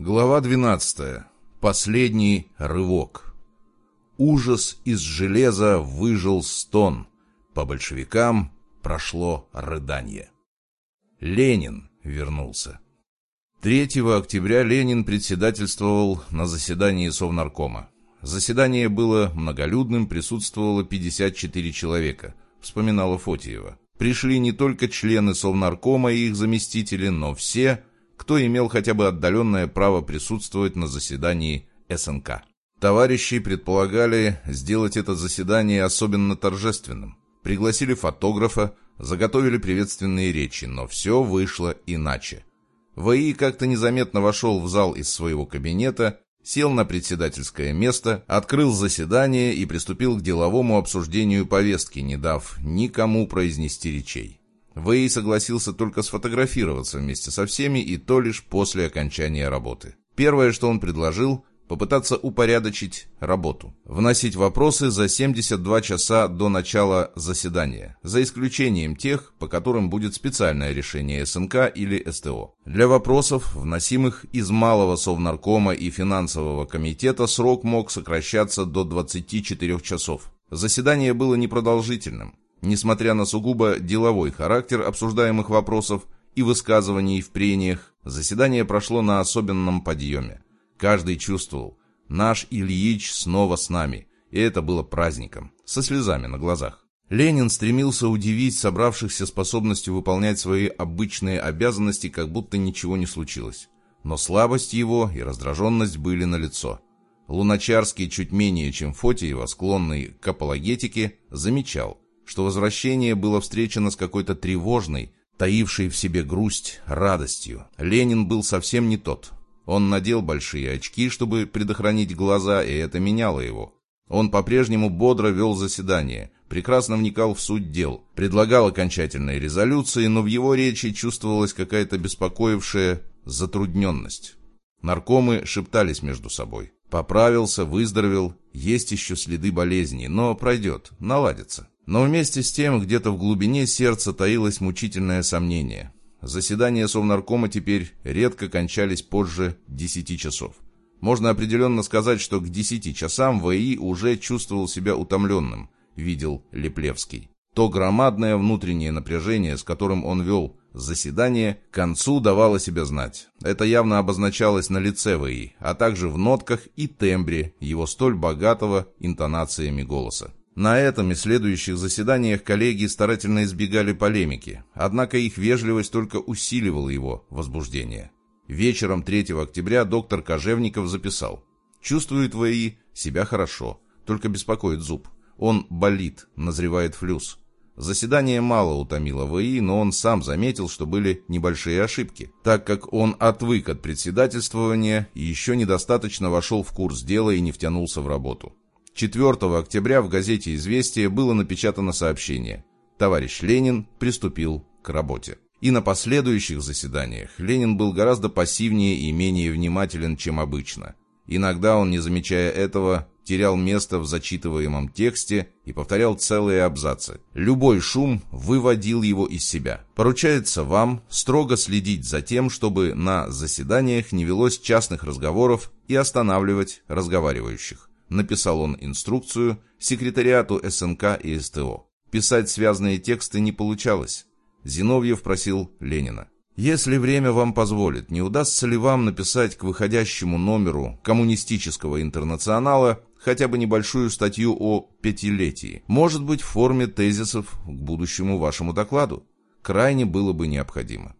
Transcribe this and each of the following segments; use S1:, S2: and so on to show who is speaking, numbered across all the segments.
S1: Глава 12. Последний рывок. Ужас из железа выжил стон. По большевикам прошло рыдание. Ленин вернулся. 3 октября Ленин председательствовал на заседании Совнаркома. Заседание было многолюдным, присутствовало 54 человека, вспоминала Фотиева. Пришли не только члены Совнаркома и их заместители, но все, кто имел хотя бы отдаленное право присутствовать на заседании СНК. Товарищи предполагали сделать это заседание особенно торжественным. Пригласили фотографа, заготовили приветственные речи, но все вышло иначе. ВАИ как-то незаметно вошел в зал из своего кабинета, сел на председательское место, открыл заседание и приступил к деловому обсуждению повестки, не дав никому произнести речей. Вэй согласился только сфотографироваться вместе со всеми и то лишь после окончания работы. Первое, что он предложил, попытаться упорядочить работу. Вносить вопросы за 72 часа до начала заседания, за исключением тех, по которым будет специальное решение СНК или СТО. Для вопросов, вносимых из Малого Совнаркома и Финансового комитета, срок мог сокращаться до 24 часов. Заседание было непродолжительным. Несмотря на сугубо деловой характер обсуждаемых вопросов и высказываний в прениях, заседание прошло на особенном подъеме. Каждый чувствовал, наш Ильич снова с нами, и это было праздником, со слезами на глазах. Ленин стремился удивить собравшихся способностью выполнять свои обычные обязанности, как будто ничего не случилось. Но слабость его и раздраженность были налицо. Луначарский, чуть менее чем Фотиева, склонный к апологетике, замечал – что возвращение было встречено с какой-то тревожной, таившей в себе грусть, радостью. Ленин был совсем не тот. Он надел большие очки, чтобы предохранить глаза, и это меняло его. Он по-прежнему бодро вел заседание, прекрасно вникал в суть дел, предлагал окончательные резолюции, но в его речи чувствовалась какая-то беспокоившая затрудненность. Наркомы шептались между собой. Поправился, выздоровел, есть еще следы болезни, но пройдет, наладится. Но вместе с тем где-то в глубине сердца таилось мучительное сомнение. Заседания Совнаркома теперь редко кончались позже 10 часов. Можно определенно сказать, что к 10 часам ВИ уже чувствовал себя утомленным, видел Леплевский. То громадное внутреннее напряжение, с которым он вел заседание, к концу давало себя знать. Это явно обозначалось на лице ВИ, а также в нотках и тембре его столь богатого интонациями голоса. На этом и следующих заседаниях коллеги старательно избегали полемики, однако их вежливость только усиливала его возбуждение. Вечером 3 октября доктор Кожевников записал «Чувствует ВИ себя хорошо, только беспокоит зуб. Он болит, назревает флюс. Заседание мало утомило ВИ, но он сам заметил, что были небольшие ошибки, так как он отвык от председательствования и еще недостаточно вошел в курс дела и не втянулся в работу. 4 октября в газете «Известия» было напечатано сообщение «Товарищ Ленин приступил к работе». И на последующих заседаниях Ленин был гораздо пассивнее и менее внимателен, чем обычно. Иногда он, не замечая этого, терял место в зачитываемом тексте и повторял целые абзацы. Любой шум выводил его из себя. Поручается вам строго следить за тем, чтобы на заседаниях не велось частных разговоров и останавливать разговаривающих написал он инструкцию секретариату СНК и СТО. Писать связанные тексты не получалось. Зиновьев просил Ленина. Если время вам позволит, не удастся ли вам написать к выходящему номеру коммунистического интернационала хотя бы небольшую статью о пятилетии, может быть, в форме тезисов к будущему вашему докладу? Крайне было бы необходимо.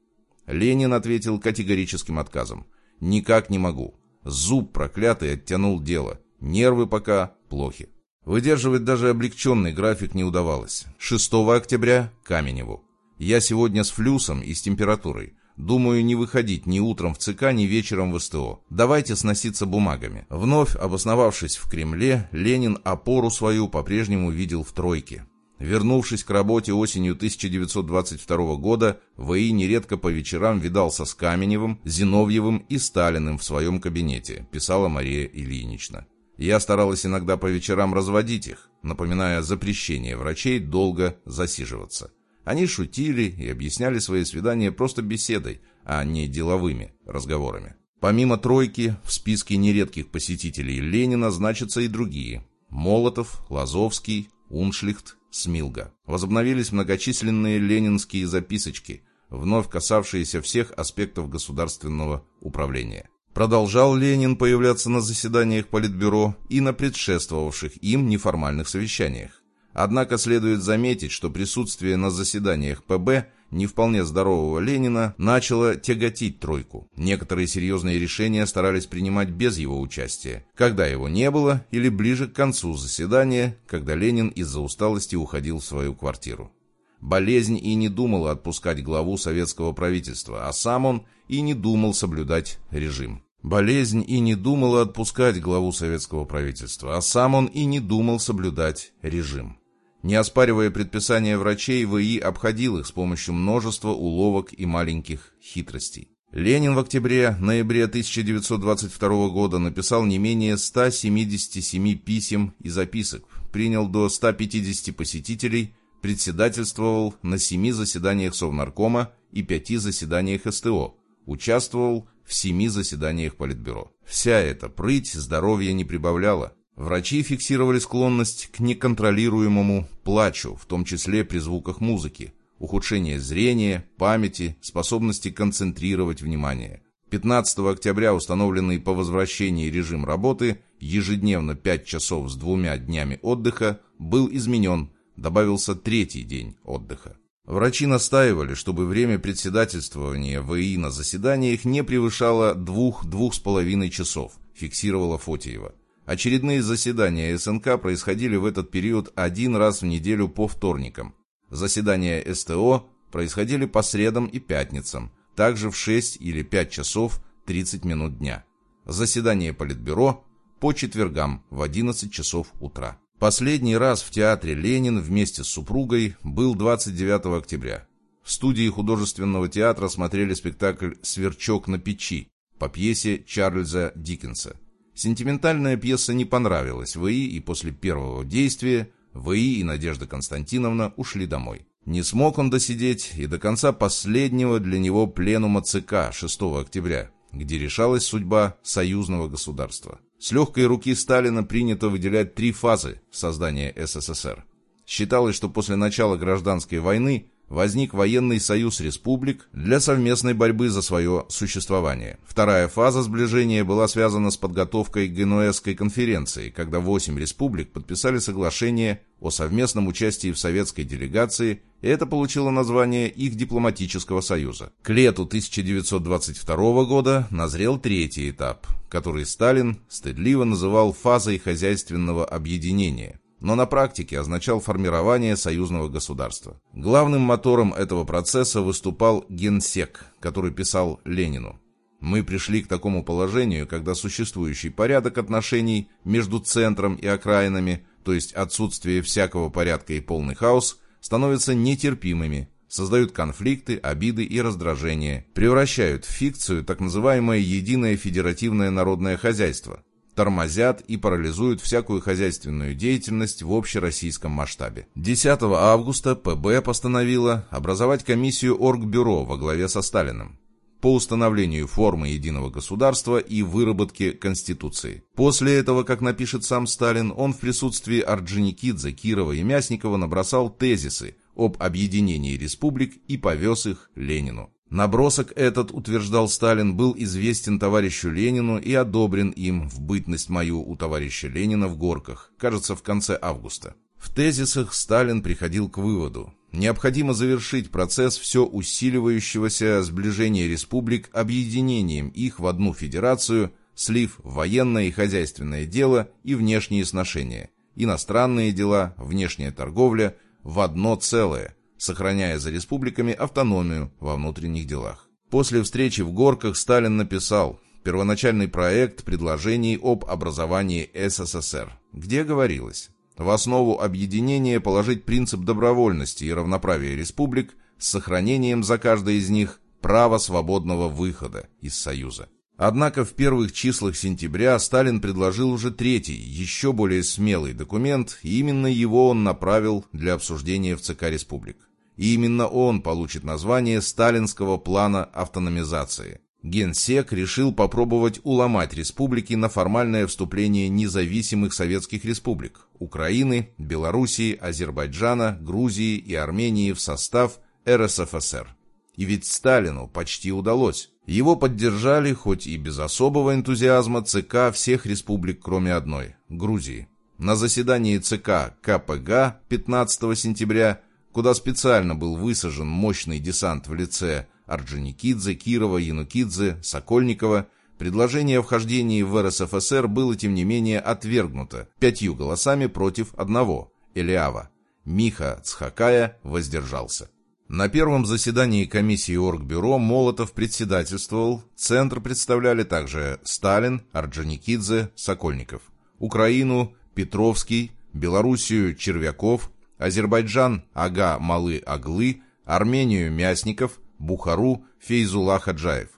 S1: Ленин ответил категорическим отказом. «Никак не могу. Зуб проклятый оттянул дело. Нервы пока плохи. Выдерживать даже облегченный график не удавалось. 6 октября – Каменеву. Я сегодня с флюсом и с температурой. Думаю, не выходить ни утром в ЦК, ни вечером в СТО. Давайте сноситься бумагами. Вновь обосновавшись в Кремле, Ленин опору свою по-прежнему видел в тройке. Вернувшись к работе осенью 1922 года, ВИ нередко по вечерам видался с Каменевым, Зиновьевым и Сталиным в своем кабинете, писала Мария Ильинична. Я старалась иногда по вечерам разводить их, напоминая запрещение врачей долго засиживаться. Они шутили и объясняли свои свидания просто беседой, а не деловыми разговорами. Помимо «тройки», в списке нередких посетителей Ленина значатся и другие – Молотов, Лазовский, Уншлихт, Смилга. Возобновились многочисленные ленинские записочки, вновь касавшиеся всех аспектов государственного управления. Продолжал Ленин появляться на заседаниях Политбюро и на предшествовавших им неформальных совещаниях. Однако следует заметить, что присутствие на заседаниях ПБ не вполне здорового Ленина начало тяготить тройку. Некоторые серьезные решения старались принимать без его участия, когда его не было или ближе к концу заседания, когда Ленин из-за усталости уходил в свою квартиру. Болезнь и не думала отпускать главу советского правительства, а сам он и не думал соблюдать режим. Болезнь и не думала отпускать главу советского правительства, а сам он и не думал соблюдать режим. Не оспаривая предписания врачей, ВИ обходил их с помощью множества уловок и маленьких хитростей. Ленин в октябре-ноябре 1922 года написал не менее 177 писем и записок, принял до 150 посетителей, председательствовал на семи заседаниях Совнаркома и пяти заседаниях СТО, участвовал в семи заседаниях Политбюро. Вся эта прыть здоровья не прибавляла. Врачи фиксировали склонность к неконтролируемому плачу, в том числе при звуках музыки, ухудшение зрения, памяти, способности концентрировать внимание. 15 октября, установленный по возвращении режим работы, ежедневно 5 часов с двумя днями отдыха, был изменен, добавился третий день отдыха. Врачи настаивали, чтобы время председательствования ВИ на заседаниях не превышало двух-двух с половиной часов, фиксировала Фотиева. Очередные заседания СНК происходили в этот период один раз в неделю по вторникам. Заседания СТО происходили по средам и пятницам, также в 6 или 5 часов 30 минут дня. Заседание Политбюро по четвергам в 11 часов утра. Последний раз в театре «Ленин» вместе с супругой был 29 октября. В студии художественного театра смотрели спектакль «Сверчок на печи» по пьесе Чарльза Диккенса. Сентиментальная пьеса не понравилась ВИ, и после первого действия ВИ и Надежда Константиновна ушли домой. Не смог он досидеть и до конца последнего для него пленума ЦК 6 октября, где решалась судьба союзного государства. С легкой руки Сталина принято выделять три фазы создания СССР. Считалось, что после начала гражданской войны возник военный союз республик для совместной борьбы за свое существование. Вторая фаза сближения была связана с подготовкой Генуэзской конференции, когда восемь республик подписали соглашение о совместном участии в советской делегации, и это получило название их дипломатического союза. К лету 1922 года назрел третий этап, который Сталин стыдливо называл фазой хозяйственного объединения – но на практике означал формирование союзного государства. Главным мотором этого процесса выступал генсек, который писал Ленину. Мы пришли к такому положению, когда существующий порядок отношений между центром и окраинами, то есть отсутствие всякого порядка и полный хаос, становятся нетерпимыми, создают конфликты, обиды и раздражения, превращают в фикцию так называемое единое федеративное народное хозяйство, тормозят и парализуют всякую хозяйственную деятельность в общероссийском масштабе. 10 августа ПБ постановила образовать комиссию Оргбюро во главе со Сталиным по установлению формы единого государства и выработке Конституции. После этого, как напишет сам Сталин, он в присутствии Орджоникидзе, Кирова и Мясникова набросал тезисы об объединении республик и повез их Ленину. Набросок этот, утверждал Сталин, был известен товарищу Ленину и одобрен им в бытность мою у товарища Ленина в Горках, кажется, в конце августа. В тезисах Сталин приходил к выводу, необходимо завершить процесс все усиливающегося сближения республик объединением их в одну федерацию, слив военное и хозяйственное дело и внешние сношения, иностранные дела, внешняя торговля в одно целое, сохраняя за республиками автономию во внутренних делах. После встречи в Горках Сталин написал первоначальный проект предложений об образовании СССР, где говорилось в основу объединения положить принцип добровольности и равноправия республик с сохранением за каждой из них права свободного выхода из Союза. Однако в первых числах сентября Сталин предложил уже третий, еще более смелый документ, и именно его он направил для обсуждения в ЦК Республик и именно он получит название сталинского плана автономизации. Генсек решил попробовать уломать республики на формальное вступление независимых советских республик – Украины, Белоруссии, Азербайджана, Грузии и Армении в состав РСФСР. И ведь Сталину почти удалось. Его поддержали, хоть и без особого энтузиазма, ЦК всех республик, кроме одной – Грузии. На заседании ЦК КПГ 15 сентября, куда специально был высажен мощный десант в лице Орджоникидзе, Кирова, Янукидзе, Сокольникова, предложение о вхождении в РСФСР было, тем не менее, отвергнуто пятью голосами против одного – Элиава. Миха Цхакая воздержался. На первом заседании комиссии Оргбюро Молотов председательствовал, Центр представляли также Сталин, Орджоникидзе, Сокольников. Украину Петровский, Белоруссию Червяков, Азербайджан Ага Малы Аглы, Армению Мясников, Бухару Фейзула Хаджаев.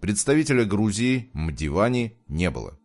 S1: Представителя Грузии Мдивани не было.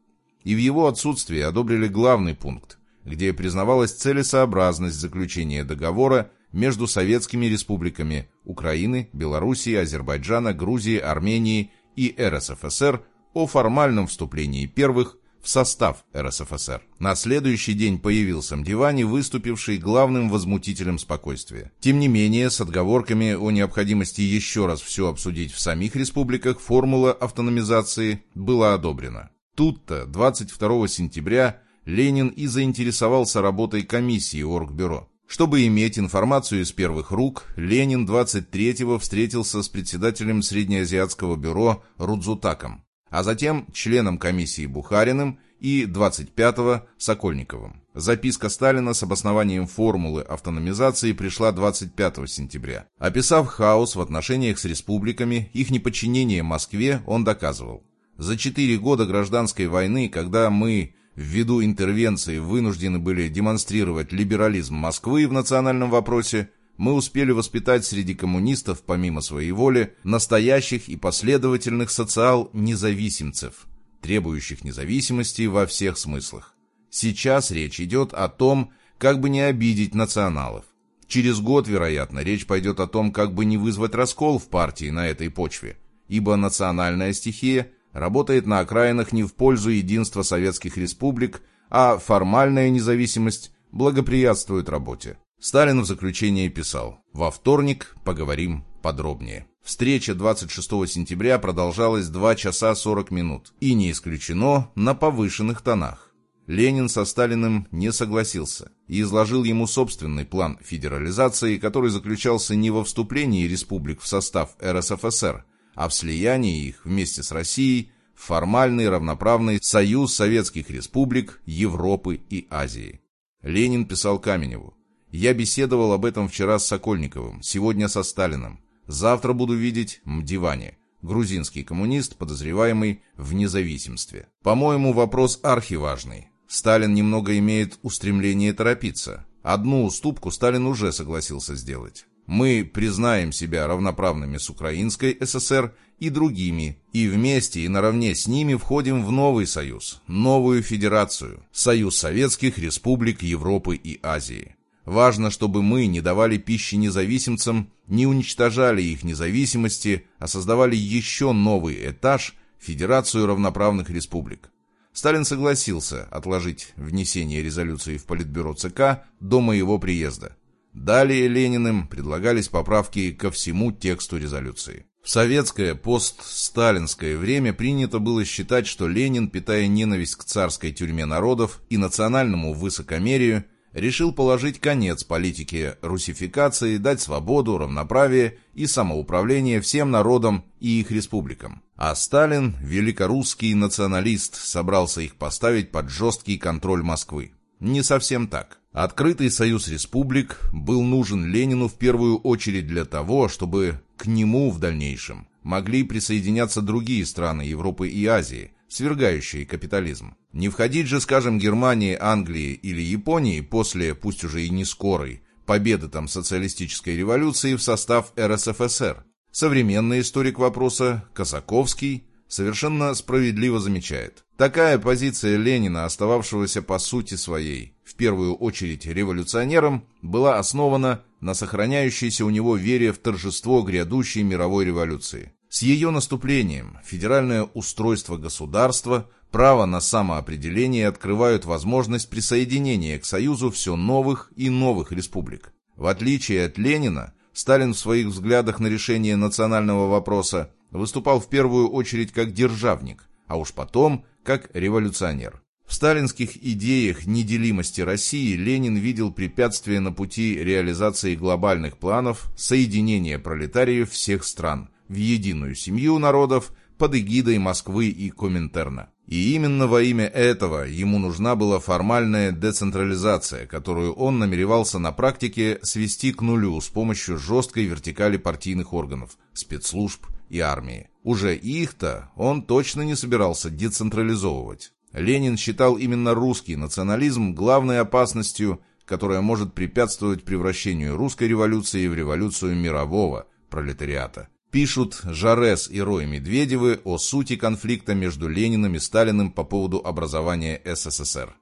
S1: И в его отсутствии одобрили главный пункт, где признавалась целесообразность заключения договора между советскими республиками Украины, Белоруссии, Азербайджана, Грузии, Армении и РСФСР о формальном вступлении первых в состав РСФСР. На следующий день появился Мдивани, выступивший главным возмутителем спокойствия. Тем не менее, с отговорками о необходимости еще раз все обсудить в самих республиках, формула автономизации была одобрена. Тут-то 22 сентября Ленин и заинтересовался работой комиссии Оргбюро. Чтобы иметь информацию из первых рук, Ленин 23-го встретился с председателем Среднеазиатского бюро Рудзутаком а затем членом комиссии Бухариным и 25-го Сокольниковым. Записка Сталина с обоснованием формулы автономизации пришла 25 сентября. Описав хаос в отношениях с республиками, их неподчинение Москве, он доказывал. За четыре года гражданской войны, когда мы ввиду интервенции вынуждены были демонстрировать либерализм Москвы в национальном вопросе, мы успели воспитать среди коммунистов, помимо своей воли, настоящих и последовательных социал-независимцев, требующих независимости во всех смыслах. Сейчас речь идет о том, как бы не обидеть националов. Через год, вероятно, речь пойдет о том, как бы не вызвать раскол в партии на этой почве, ибо национальная стихия работает на окраинах не в пользу единства советских республик, а формальная независимость благоприятствует работе. Сталин в заключение писал «Во вторник поговорим подробнее». Встреча 26 сентября продолжалась 2 часа 40 минут, и не исключено на повышенных тонах. Ленин со Сталиным не согласился и изложил ему собственный план федерализации, который заключался не во вступлении республик в состав РСФСР, а в слиянии их вместе с Россией формальный равноправный союз советских республик Европы и Азии. Ленин писал Каменеву я беседовал об этом вчера с Сокольниковым, сегодня со Сталиным. Завтра буду видеть Мдивани, грузинский коммунист, подозреваемый в независимстве. По-моему, вопрос архиважный. Сталин немного имеет устремление торопиться. Одну уступку Сталин уже согласился сделать. Мы признаем себя равноправными с Украинской ССР и другими, и вместе и наравне с ними входим в новый союз, новую федерацию, Союз Советских Республик Европы и Азии. Важно, чтобы мы не давали пищи независимцам, не уничтожали их независимости, а создавали еще новый этаж – Федерацию равноправных республик. Сталин согласился отложить внесение резолюции в Политбюро ЦК до моего приезда. Далее Лениным предлагались поправки ко всему тексту резолюции. В советское постсталинское время принято было считать, что Ленин, питая ненависть к царской тюрьме народов и национальному высокомерию, решил положить конец политике русификации, дать свободу, равноправие и самоуправление всем народам и их республикам. А Сталин, великорусский националист, собрался их поставить под жесткий контроль Москвы. Не совсем так. Открытый союз республик был нужен Ленину в первую очередь для того, чтобы к нему в дальнейшем могли присоединяться другие страны Европы и Азии, свергающие капитализм. Не входить же, скажем, Германии, Англии или Японии после, пусть уже и не скорой, победы там социалистической революции в состав РСФСР. Современный историк вопроса Косаковский совершенно справедливо замечает. Такая позиция Ленина, остававшегося по сути своей, в первую очередь революционером, была основана на сохраняющейся у него вере в торжество грядущей мировой революции. С ее наступлением федеральное устройство государства, право на самоопределение открывают возможность присоединения к Союзу все новых и новых республик. В отличие от Ленина, Сталин в своих взглядах на решение национального вопроса выступал в первую очередь как державник, а уж потом как революционер. В сталинских идеях неделимости России Ленин видел препятствие на пути реализации глобальных планов соединения пролетариев всех стран в единую семью народов под эгидой Москвы и Коминтерна. И именно во имя этого ему нужна была формальная децентрализация, которую он намеревался на практике свести к нулю с помощью жесткой вертикали партийных органов, спецслужб и армии. Уже их-то он точно не собирался децентрализовывать. Ленин считал именно русский национализм главной опасностью, которая может препятствовать превращению русской революции в революцию мирового пролетариата. Пишут Жарес и Рой Медведевы о сути конфликта между Лениным и Сталиным по поводу образования СССР.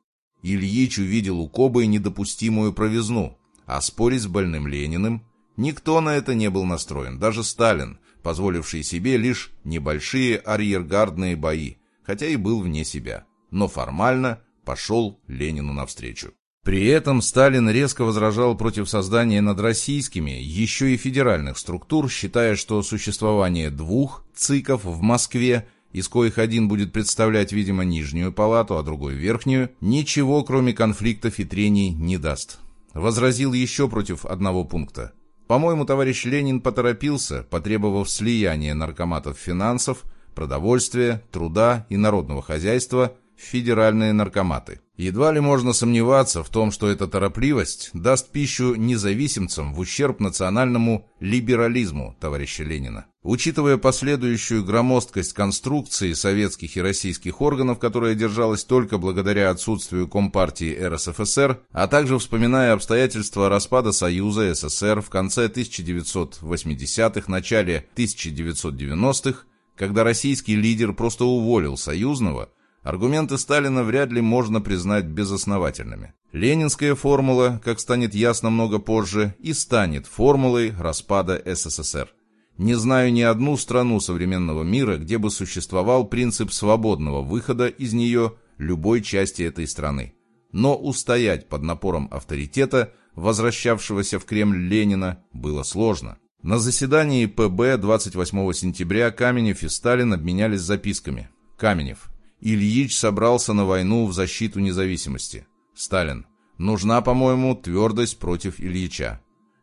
S1: Ильич увидел у Кобы недопустимую провизну, а спорить с больным Лениным никто на это не был настроен, даже Сталин, позволивший себе лишь небольшие арьергардные бои, хотя и был вне себя но формально пошел Ленину навстречу. При этом Сталин резко возражал против создания над российскими, еще и федеральных структур, считая, что существование двух ЦИКов в Москве, из коих один будет представлять, видимо, нижнюю палату, а другой верхнюю, ничего, кроме конфликтов и трений, не даст. Возразил еще против одного пункта. По-моему, товарищ Ленин поторопился, потребовав слияния наркоматов финансов, продовольствия, труда и народного хозяйства – федеральные наркоматы. Едва ли можно сомневаться в том, что эта торопливость даст пищу независимцам в ущерб национальному либерализму товарища Ленина. Учитывая последующую громоздкость конструкции советских и российских органов, которая держалась только благодаря отсутствию Компартии РСФСР, а также вспоминая обстоятельства распада Союза СССР в конце 1980-х, начале 1990-х, когда российский лидер просто уволил союзного, Аргументы Сталина вряд ли можно признать безосновательными. Ленинская формула, как станет ясно много позже, и станет формулой распада СССР. Не знаю ни одну страну современного мира, где бы существовал принцип свободного выхода из нее любой части этой страны. Но устоять под напором авторитета, возвращавшегося в Кремль Ленина, было сложно. На заседании ПБ 28 сентября Каменев и Сталин обменялись записками. Каменев. Ильич собрался на войну в защиту независимости. Сталин. Нужна, по-моему, твердость против Ильича.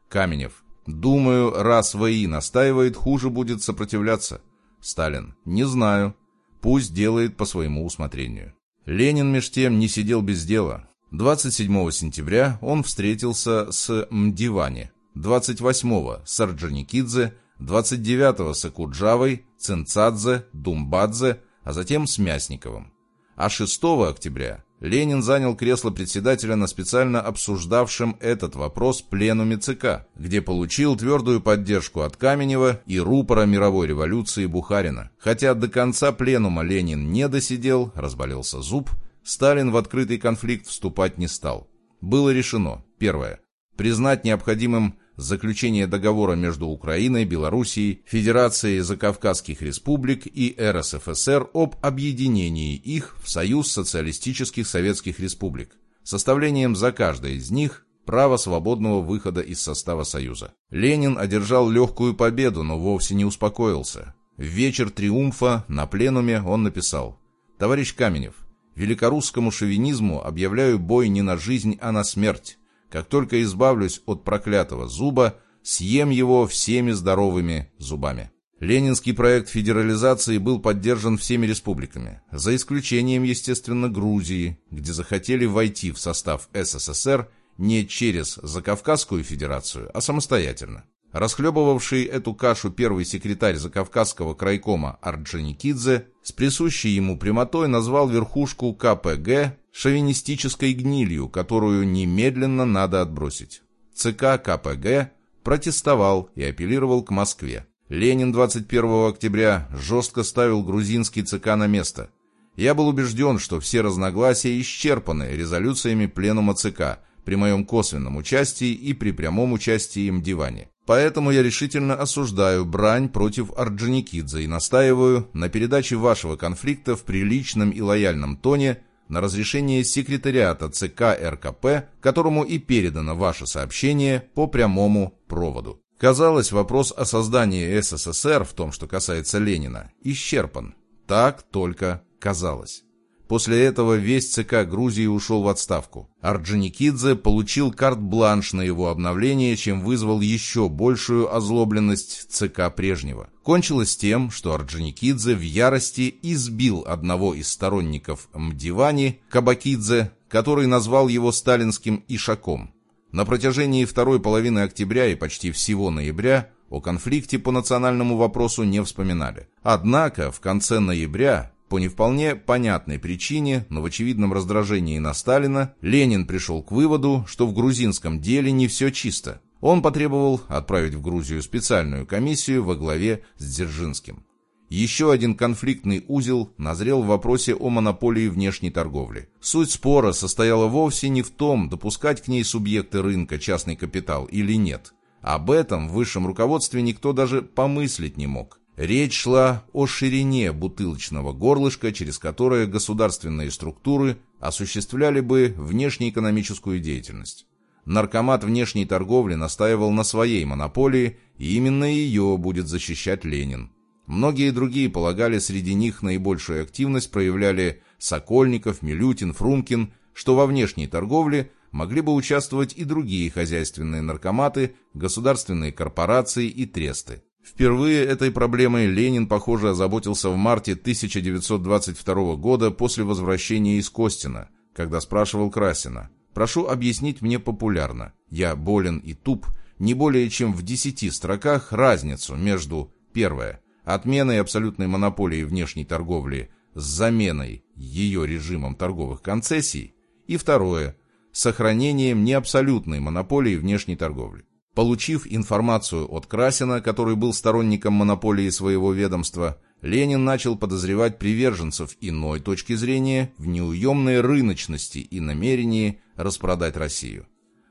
S1: Каменев. Думаю, раз ВИ настаивает, хуже будет сопротивляться. Сталин. Не знаю. Пусть делает по своему усмотрению. Ленин меж тем не сидел без дела. 27 сентября он встретился с Мдивани, 28 с Орджоникидзе, 29 с Акуджавой, Цинцадзе, Думбадзе, а затем с Мясниковым. А 6 октября Ленин занял кресло председателя на специально обсуждавшем этот вопрос пленуме ЦК, где получил твердую поддержку от Каменева и рупора мировой революции Бухарина. Хотя до конца пленума Ленин не досидел, разболелся зуб, Сталин в открытый конфликт вступать не стал. Было решено, первое, признать необходимым заключение договора между Украиной, Белоруссией, Федерацией Закавказских Республик и РСФСР об объединении их в Союз Социалистических Советских Республик, составлением за каждой из них права свободного выхода из состава Союза. Ленин одержал легкую победу, но вовсе не успокоился. В вечер триумфа на пленуме он написал «Товарищ Каменев, великорусскому шовинизму объявляю бой не на жизнь, а на смерть. Как только избавлюсь от проклятого зуба, съем его всеми здоровыми зубами. Ленинский проект федерализации был поддержан всеми республиками, за исключением, естественно, Грузии, где захотели войти в состав СССР не через Закавказскую федерацию, а самостоятельно. Расхлебывавший эту кашу первый секретарь Закавказского крайкома Орджоникидзе с присущей ему прямотой назвал верхушку КПГ шовинистической гнилью, которую немедленно надо отбросить. ЦК КПГ протестовал и апеллировал к Москве. Ленин 21 октября жестко ставил грузинский ЦК на место. Я был убежден, что все разногласия исчерпаны резолюциями Пленума ЦК при моем косвенном участии и при прямом участии им диване. Поэтому я решительно осуждаю брань против Орджоникидзе и настаиваю на передаче вашего конфликта в приличном и лояльном тоне на разрешение секретариата ЦК РКП, которому и передано ваше сообщение по прямому проводу. Казалось, вопрос о создании СССР в том, что касается Ленина, исчерпан. Так только казалось. После этого весь ЦК Грузии ушел в отставку. Орджоникидзе получил карт-бланш на его обновление, чем вызвал еще большую озлобленность ЦК прежнего. Кончилось тем, что Орджоникидзе в ярости избил одного из сторонников Мдивани, Кабакидзе, который назвал его сталинским Ишаком. На протяжении второй половины октября и почти всего ноября о конфликте по национальному вопросу не вспоминали. Однако в конце ноября по не вполне понятной причине, но в очевидном раздражении на Сталина, Ленин пришел к выводу, что в грузинском деле не все чисто. Он потребовал отправить в Грузию специальную комиссию во главе с Дзержинским. Еще один конфликтный узел назрел в вопросе о монополии внешней торговли. Суть спора состояла вовсе не в том, допускать к ней субъекты рынка частный капитал или нет. Об этом в высшем руководстве никто даже помыслить не мог. Речь шла о ширине бутылочного горлышка, через которое государственные структуры осуществляли бы внешнеэкономическую деятельность. Наркомат внешней торговли настаивал на своей монополии, и именно ее будет защищать Ленин. Многие другие полагали, среди них наибольшую активность проявляли Сокольников, Милютин, Фрумкин, что во внешней торговле могли бы участвовать и другие хозяйственные наркоматы, государственные корпорации и тресты. Впервые этой проблемой Ленин, похоже, озаботился в марте 1922 года после возвращения из Костина, когда спрашивал Красина «Прошу объяснить мне популярно. Я болен и туп, не более чем в десяти строках разницу между первое отменой абсолютной монополии внешней торговли с заменой ее режимом торговых концессий и второе сохранением неабсолютной монополии внешней торговли. Получив информацию от Красина, который был сторонником монополии своего ведомства, Ленин начал подозревать приверженцев иной точки зрения в неуемной рыночности и намерении распродать Россию.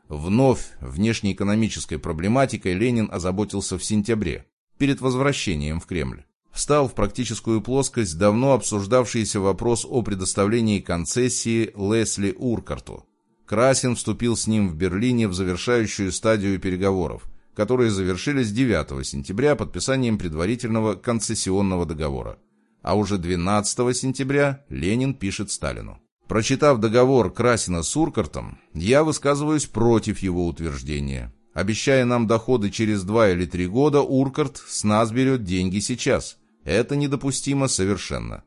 S1: Вновь внешнеэкономической проблематикой Ленин озаботился в сентябре, перед возвращением в Кремль. Встал в практическую плоскость давно обсуждавшийся вопрос о предоставлении концессии Лесли Уркарту. Красин вступил с ним в Берлине в завершающую стадию переговоров, которые завершились 9 сентября подписанием предварительного концессионного договора. А уже 12 сентября Ленин пишет Сталину. Прочитав договор Красина с Уркартом, я высказываюсь против его утверждения. Обещая нам доходы через два или три года, Уркарт с нас берет деньги сейчас. Это недопустимо совершенно.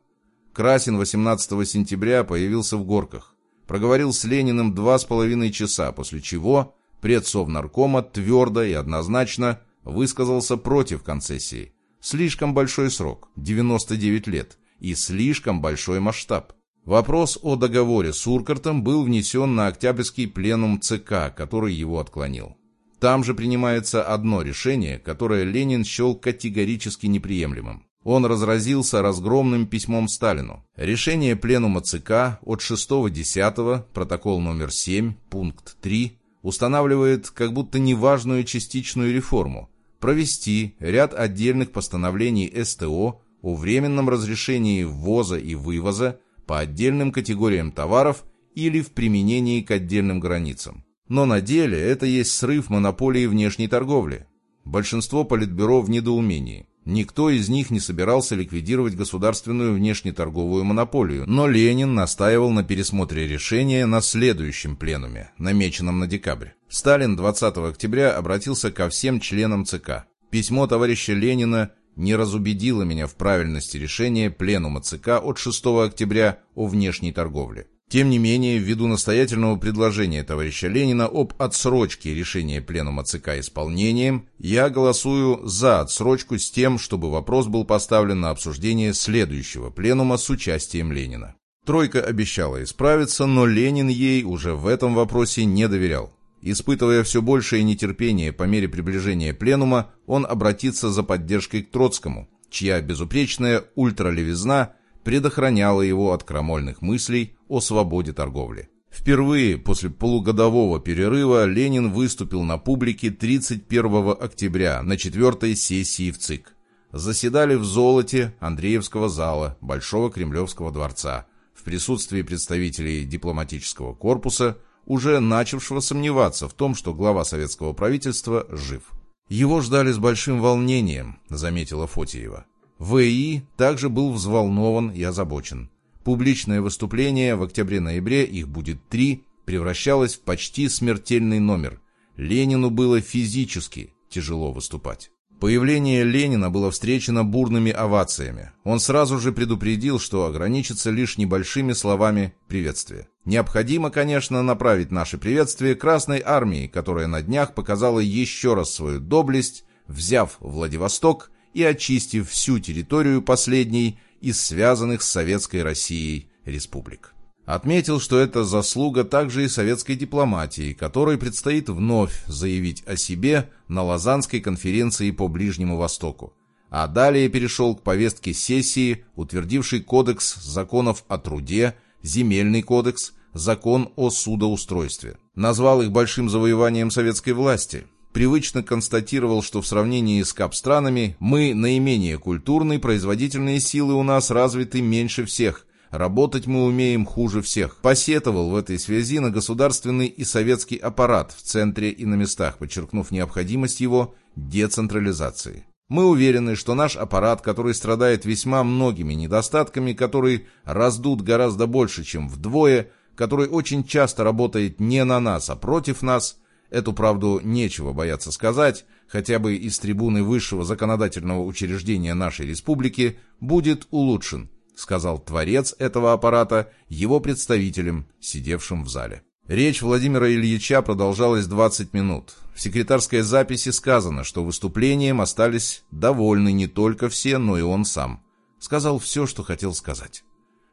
S1: Красин 18 сентября появился в Горках проговорил с Лениным два с половиной часа, после чего предсовнаркома твердо и однозначно высказался против концессии. Слишком большой срок – 99 лет, и слишком большой масштаб. Вопрос о договоре с Уркартом был внесен на Октябрьский пленум ЦК, который его отклонил. Там же принимается одно решение, которое Ленин счел категорически неприемлемым. Он разразился разгромным письмом Сталину. Решение Пленума ЦК от 6.10, протокол номер 7, пункт 3, устанавливает как будто неважную частичную реформу провести ряд отдельных постановлений СТО о временном разрешении ввоза и вывоза по отдельным категориям товаров или в применении к отдельным границам. Но на деле это есть срыв монополии внешней торговли. Большинство политбюро в недоумении. Никто из них не собирался ликвидировать государственную внешнеторговую монополию, но Ленин настаивал на пересмотре решения на следующем пленуме, намеченном на декабрь. Сталин 20 октября обратился ко всем членам ЦК. Письмо товарища Ленина не разубедило меня в правильности решения пленума ЦК от 6 октября о внешней торговле. Тем не менее, ввиду настоятельного предложения товарища Ленина об отсрочке решения Пленума ЦК исполнением, я голосую за отсрочку с тем, чтобы вопрос был поставлен на обсуждение следующего Пленума с участием Ленина. Тройка обещала исправиться, но Ленин ей уже в этом вопросе не доверял. Испытывая все большее нетерпение по мере приближения Пленума, он обратится за поддержкой к Троцкому, чья безупречная ультралевизна предохраняла его от крамольных мыслей о свободе торговли. Впервые после полугодового перерыва Ленин выступил на публике 31 октября на четвертой сессии в ЦИК. Заседали в золоте Андреевского зала Большого Кремлевского дворца в присутствии представителей дипломатического корпуса, уже начавшего сомневаться в том, что глава советского правительства жив. «Его ждали с большим волнением», — заметила Фотиева. ВИ также был взволнован и озабочен. Публичное выступление в октябре-ноябре, их будет три, превращалось в почти смертельный номер. Ленину было физически тяжело выступать. Появление Ленина было встречено бурными овациями. Он сразу же предупредил, что ограничится лишь небольшими словами приветствия. Необходимо, конечно, направить наше приветствие Красной Армии, которая на днях показала еще раз свою доблесть, взяв Владивосток и очистив всю территорию последней из связанных с Советской Россией республик. Отметил, что это заслуга также и советской дипломатии, которой предстоит вновь заявить о себе на Лозаннской конференции по Ближнему Востоку. А далее перешел к повестке сессии, утвердившей Кодекс законов о труде, Земельный кодекс, Закон о судоустройстве. Назвал их большим завоеванием советской власти. Привычно констатировал, что в сравнении с кап-странами мы наименее культурные, производительные силы у нас развиты меньше всех, Работать мы умеем хуже всех. Посетовал в этой связи на государственный и советский аппарат в центре и на местах, подчеркнув необходимость его децентрализации. Мы уверены, что наш аппарат, который страдает весьма многими недостатками, который раздут гораздо больше, чем вдвое, который очень часто работает не на нас, а против нас, эту правду нечего бояться сказать, хотя бы из трибуны высшего законодательного учреждения нашей республики, будет улучшен сказал творец этого аппарата его представителям, сидевшим в зале. Речь Владимира Ильича продолжалась 20 минут. В секретарской записи сказано, что выступлением остались довольны не только все, но и он сам. Сказал все, что хотел сказать.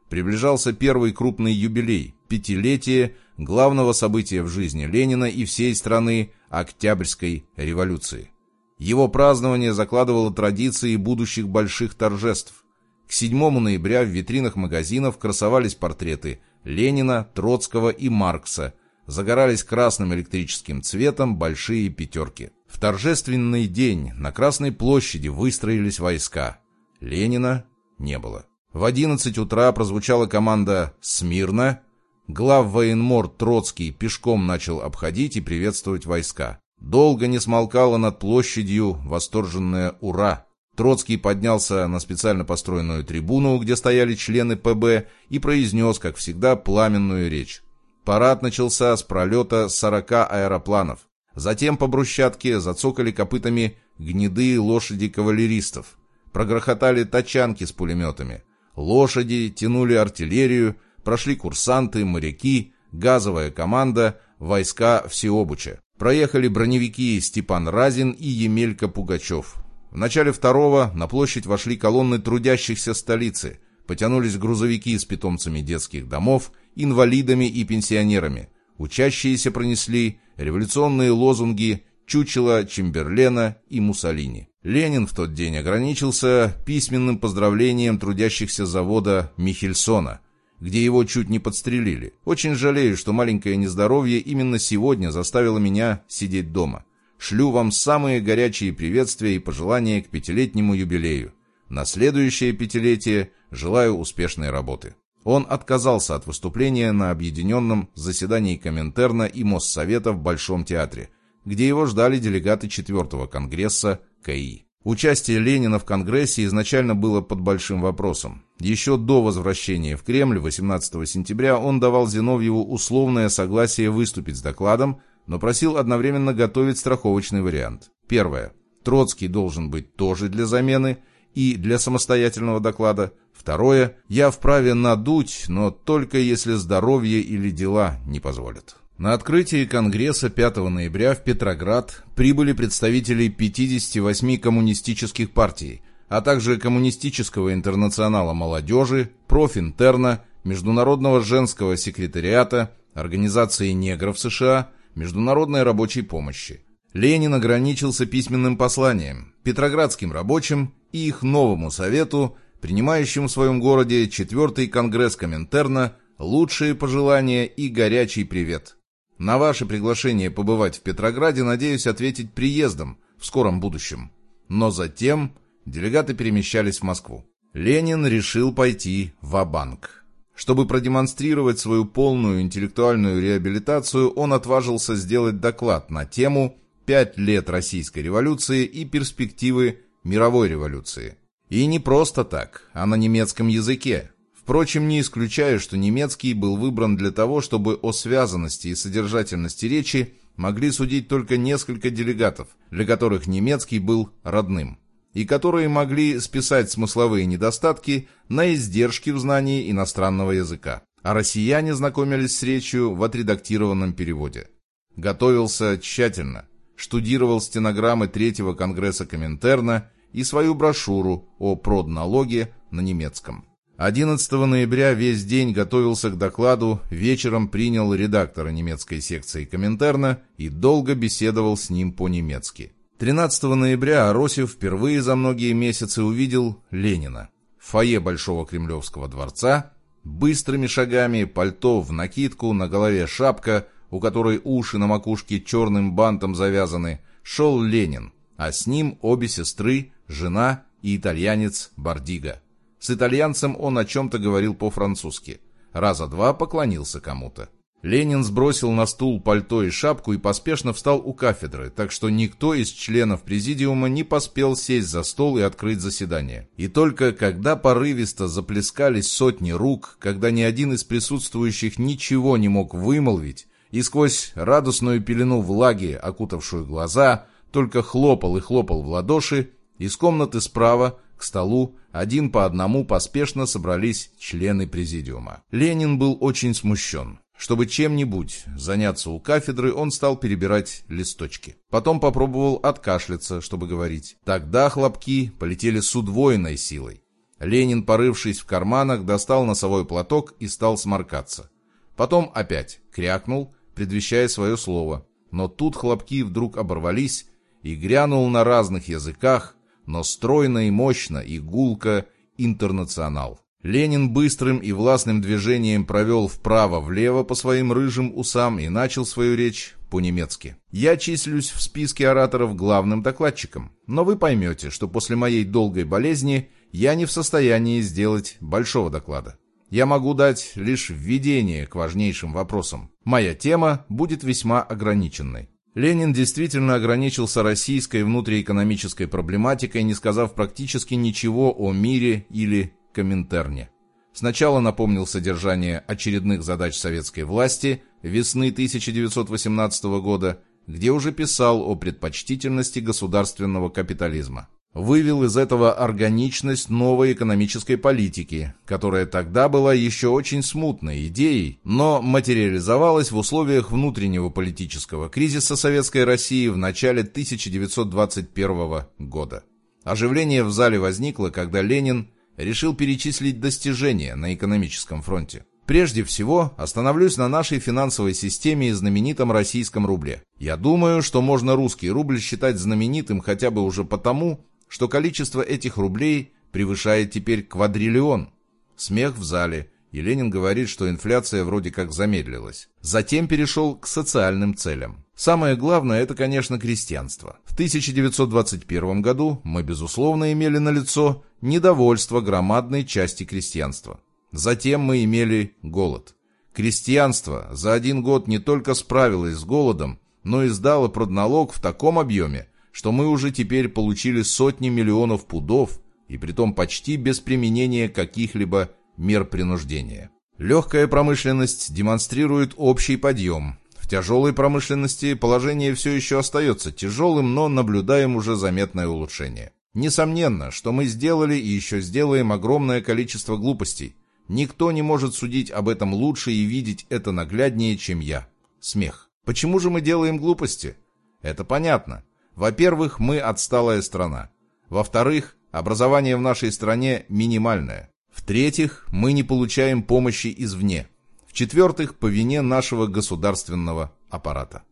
S1: Приближался первый крупный юбилей, пятилетие главного события в жизни Ленина и всей страны – Октябрьской революции. Его празднование закладывало традиции будущих больших торжеств. К 7 ноября в витринах магазинов красовались портреты Ленина, Троцкого и Маркса. Загорались красным электрическим цветом большие пятерки. В торжественный день на Красной площади выстроились войска. Ленина не было. В 11 утра прозвучала команда «Смирно». Глав военмор Троцкий пешком начал обходить и приветствовать войска. Долго не смолкало над площадью восторженное «Ура!». Троцкий поднялся на специально построенную трибуну, где стояли члены ПБ, и произнес, как всегда, пламенную речь. Парад начался с пролета 40 аэропланов. Затем по брусчатке зацокали копытами гнедые лошади кавалеристов. Прогрохотали тачанки с пулеметами. Лошади тянули артиллерию, прошли курсанты, моряки, газовая команда, войска всеобуча. Проехали броневики Степан Разин и Емелька Пугачев. В начале второго на площадь вошли колонны трудящихся столицы, потянулись грузовики с питомцами детских домов, инвалидами и пенсионерами. Учащиеся пронесли революционные лозунги Чучела, Чемберлена и Муссолини. Ленин в тот день ограничился письменным поздравлением трудящихся завода Михельсона, где его чуть не подстрелили. Очень жалею, что маленькое нездоровье именно сегодня заставило меня сидеть дома. Шлю вам самые горячие приветствия и пожелания к пятилетнему юбилею. На следующее пятилетие желаю успешной работы. Он отказался от выступления на объединенном заседании Коминтерна и Моссовета в Большом театре, где его ждали делегаты 4-го Конгресса КИ. Участие Ленина в Конгрессе изначально было под большим вопросом. Еще до возвращения в Кремль 18 сентября он давал Зиновьеву условное согласие выступить с докладом, но просил одновременно готовить страховочный вариант. Первое. Троцкий должен быть тоже для замены и для самостоятельного доклада. Второе. Я вправе надуть, но только если здоровье или дела не позволят. На открытии Конгресса 5 ноября в Петроград прибыли представители 58 коммунистических партий, а также Коммунистического интернационала молодежи, Профинтерна, Международного женского секретариата, Организации негров США, международной рабочей помощи. Ленин ограничился письменным посланием петроградским рабочим и их новому совету, принимающему в своем городе 4-й Конгресс Коминтерна, лучшие пожелания и горячий привет. На ваше приглашение побывать в Петрограде надеюсь ответить приездом в скором будущем. Но затем делегаты перемещались в Москву. Ленин решил пойти в банк Чтобы продемонстрировать свою полную интеллектуальную реабилитацию, он отважился сделать доклад на тему «Пять лет Российской революции и перспективы мировой революции». И не просто так, а на немецком языке. Впрочем, не исключаю, что немецкий был выбран для того, чтобы о связанности и содержательности речи могли судить только несколько делегатов, для которых немецкий был родным, и которые могли списать смысловые недостатки на издержки в знании иностранного языка. А россияне знакомились с речью в отредактированном переводе. Готовился тщательно, штудировал стенограммы Третьего Конгресса Коминтерна и свою брошюру о продналоге на немецком. 11 ноября весь день готовился к докладу, вечером принял редактора немецкой секции Коминтерна и долго беседовал с ним по-немецки. 13 ноября Аросев впервые за многие месяцы увидел Ленина. В фойе Большого Кремлевского дворца, быстрыми шагами, пальто в накидку, на голове шапка, у которой уши на макушке черным бантом завязаны, шел Ленин, а с ним обе сестры, жена и итальянец Бардига. С итальянцем он о чем-то говорил по-французски. Раза два поклонился кому-то. Ленин сбросил на стул пальто и шапку и поспешно встал у кафедры, так что никто из членов президиума не поспел сесть за стол и открыть заседание. И только когда порывисто заплескались сотни рук, когда ни один из присутствующих ничего не мог вымолвить, и сквозь радостную пелену влаги, окутавшую глаза, только хлопал и хлопал в ладоши, из комнаты справа к столу один по одному поспешно собрались члены президиума. Ленин был очень смущен. Чтобы чем-нибудь заняться у кафедры, он стал перебирать листочки. Потом попробовал откашляться, чтобы говорить. Тогда хлопки полетели с удвоенной силой. Ленин, порывшись в карманах, достал носовой платок и стал сморкаться. Потом опять крякнул, предвещая свое слово. Но тут хлопки вдруг оборвались, и грянул на разных языках, но стройно и мощно, и гулко «Интернационал». Ленин быстрым и властным движением провел вправо-влево по своим рыжим усам и начал свою речь по-немецки. Я числюсь в списке ораторов главным докладчиком, но вы поймете, что после моей долгой болезни я не в состоянии сделать большого доклада. Я могу дать лишь введение к важнейшим вопросам. Моя тема будет весьма ограниченной. Ленин действительно ограничился российской внутриэкономической проблематикой, не сказав практически ничего о мире или Коминтерне. Сначала напомнил содержание очередных задач советской власти весны 1918 года, где уже писал о предпочтительности государственного капитализма вывел из этого органичность новой экономической политики, которая тогда была еще очень смутной идеей, но материализовалась в условиях внутреннего политического кризиса Советской России в начале 1921 года. Оживление в зале возникло, когда Ленин решил перечислить достижения на экономическом фронте. Прежде всего, остановлюсь на нашей финансовой системе и знаменитом российском рубле. Я думаю, что можно русский рубль считать знаменитым хотя бы уже потому, что количество этих рублей превышает теперь квадриллион. Смех в зале, и Ленин говорит, что инфляция вроде как замедлилась. Затем перешел к социальным целям. Самое главное – это, конечно, крестьянство. В 1921 году мы, безусловно, имели налицо недовольство громадной части крестьянства. Затем мы имели голод. Крестьянство за один год не только справилось с голодом, но и сдало продналог в таком объеме, что мы уже теперь получили сотни миллионов пудов, и притом почти без применения каких-либо мер принуждения. Легкая промышленность демонстрирует общий подъем. В тяжелой промышленности положение все еще остается тяжелым, но наблюдаем уже заметное улучшение. Несомненно, что мы сделали и еще сделаем огромное количество глупостей. Никто не может судить об этом лучше и видеть это нагляднее, чем я. Смех. Почему же мы делаем глупости? Это понятно. Во-первых, мы отсталая страна. Во-вторых, образование в нашей стране минимальное. В-третьих, мы не получаем помощи извне. В-четвертых, по вине нашего государственного аппарата.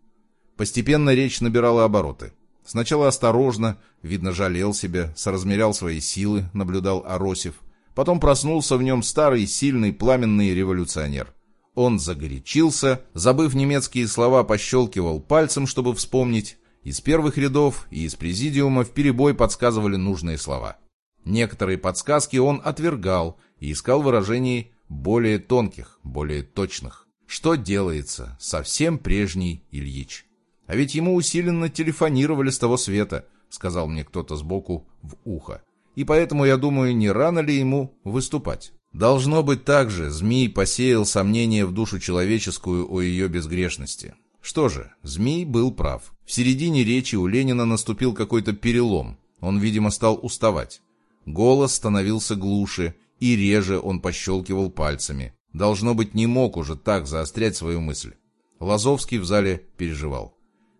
S1: Постепенно речь набирала обороты. Сначала осторожно, видно, жалел себя, соразмерял свои силы, наблюдал Аросев. Потом проснулся в нем старый, сильный, пламенный революционер. Он загорячился, забыв немецкие слова, пощелкивал пальцем, чтобы вспомнить. Из первых рядов и из президиума вперебой подсказывали нужные слова. Некоторые подсказки он отвергал и искал выражений более тонких, более точных. Что делается? Совсем прежний Ильич. А ведь ему усиленно телефонировали с того света, сказал мне кто-то сбоку в ухо. И поэтому, я думаю, не рано ли ему выступать. Должно быть так же, змей посеял сомнения в душу человеческую о ее безгрешности. Что же, змей был прав. В середине речи у Ленина наступил какой-то перелом. Он, видимо, стал уставать. Голос становился глуше, и реже он пощелкивал пальцами. Должно быть, не мог уже так заострять свою мысль. Лазовский в зале переживал.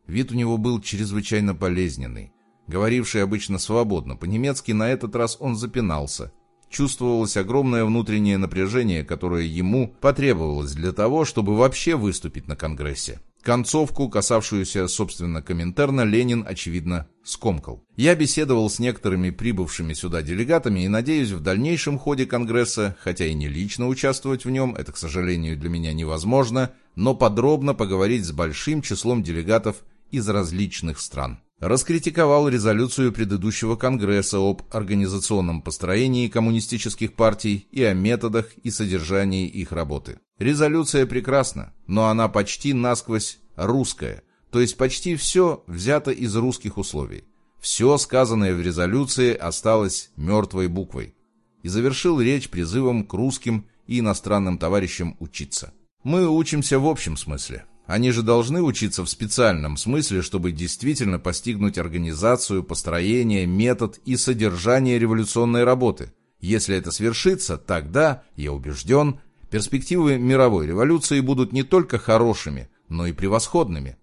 S1: Вид у него был чрезвычайно болезненный. Говоривший обычно свободно, по-немецки на этот раз он запинался. Чувствовалось огромное внутреннее напряжение, которое ему потребовалось для того, чтобы вообще выступить на Конгрессе. Концовку, касавшуюся, собственно, Коминтерна, Ленин, очевидно, скомкал. Я беседовал с некоторыми прибывшими сюда делегатами и надеюсь в дальнейшем ходе Конгресса, хотя и не лично участвовать в нем, это, к сожалению, для меня невозможно, но подробно поговорить с большим числом делегатов из различных стран. Раскритиковал резолюцию предыдущего Конгресса об организационном построении коммунистических партий и о методах и содержании их работы. Резолюция прекрасна, но она почти насквозь русская, то есть почти все взято из русских условий. Все сказанное в резолюции осталось мертвой буквой. И завершил речь призывом к русским и иностранным товарищам учиться. Мы учимся в общем смысле. Они же должны учиться в специальном смысле, чтобы действительно постигнуть организацию, построение, метод и содержание революционной работы. Если это свершится, тогда, я убежден, перспективы мировой революции будут не только хорошими, но и превосходными.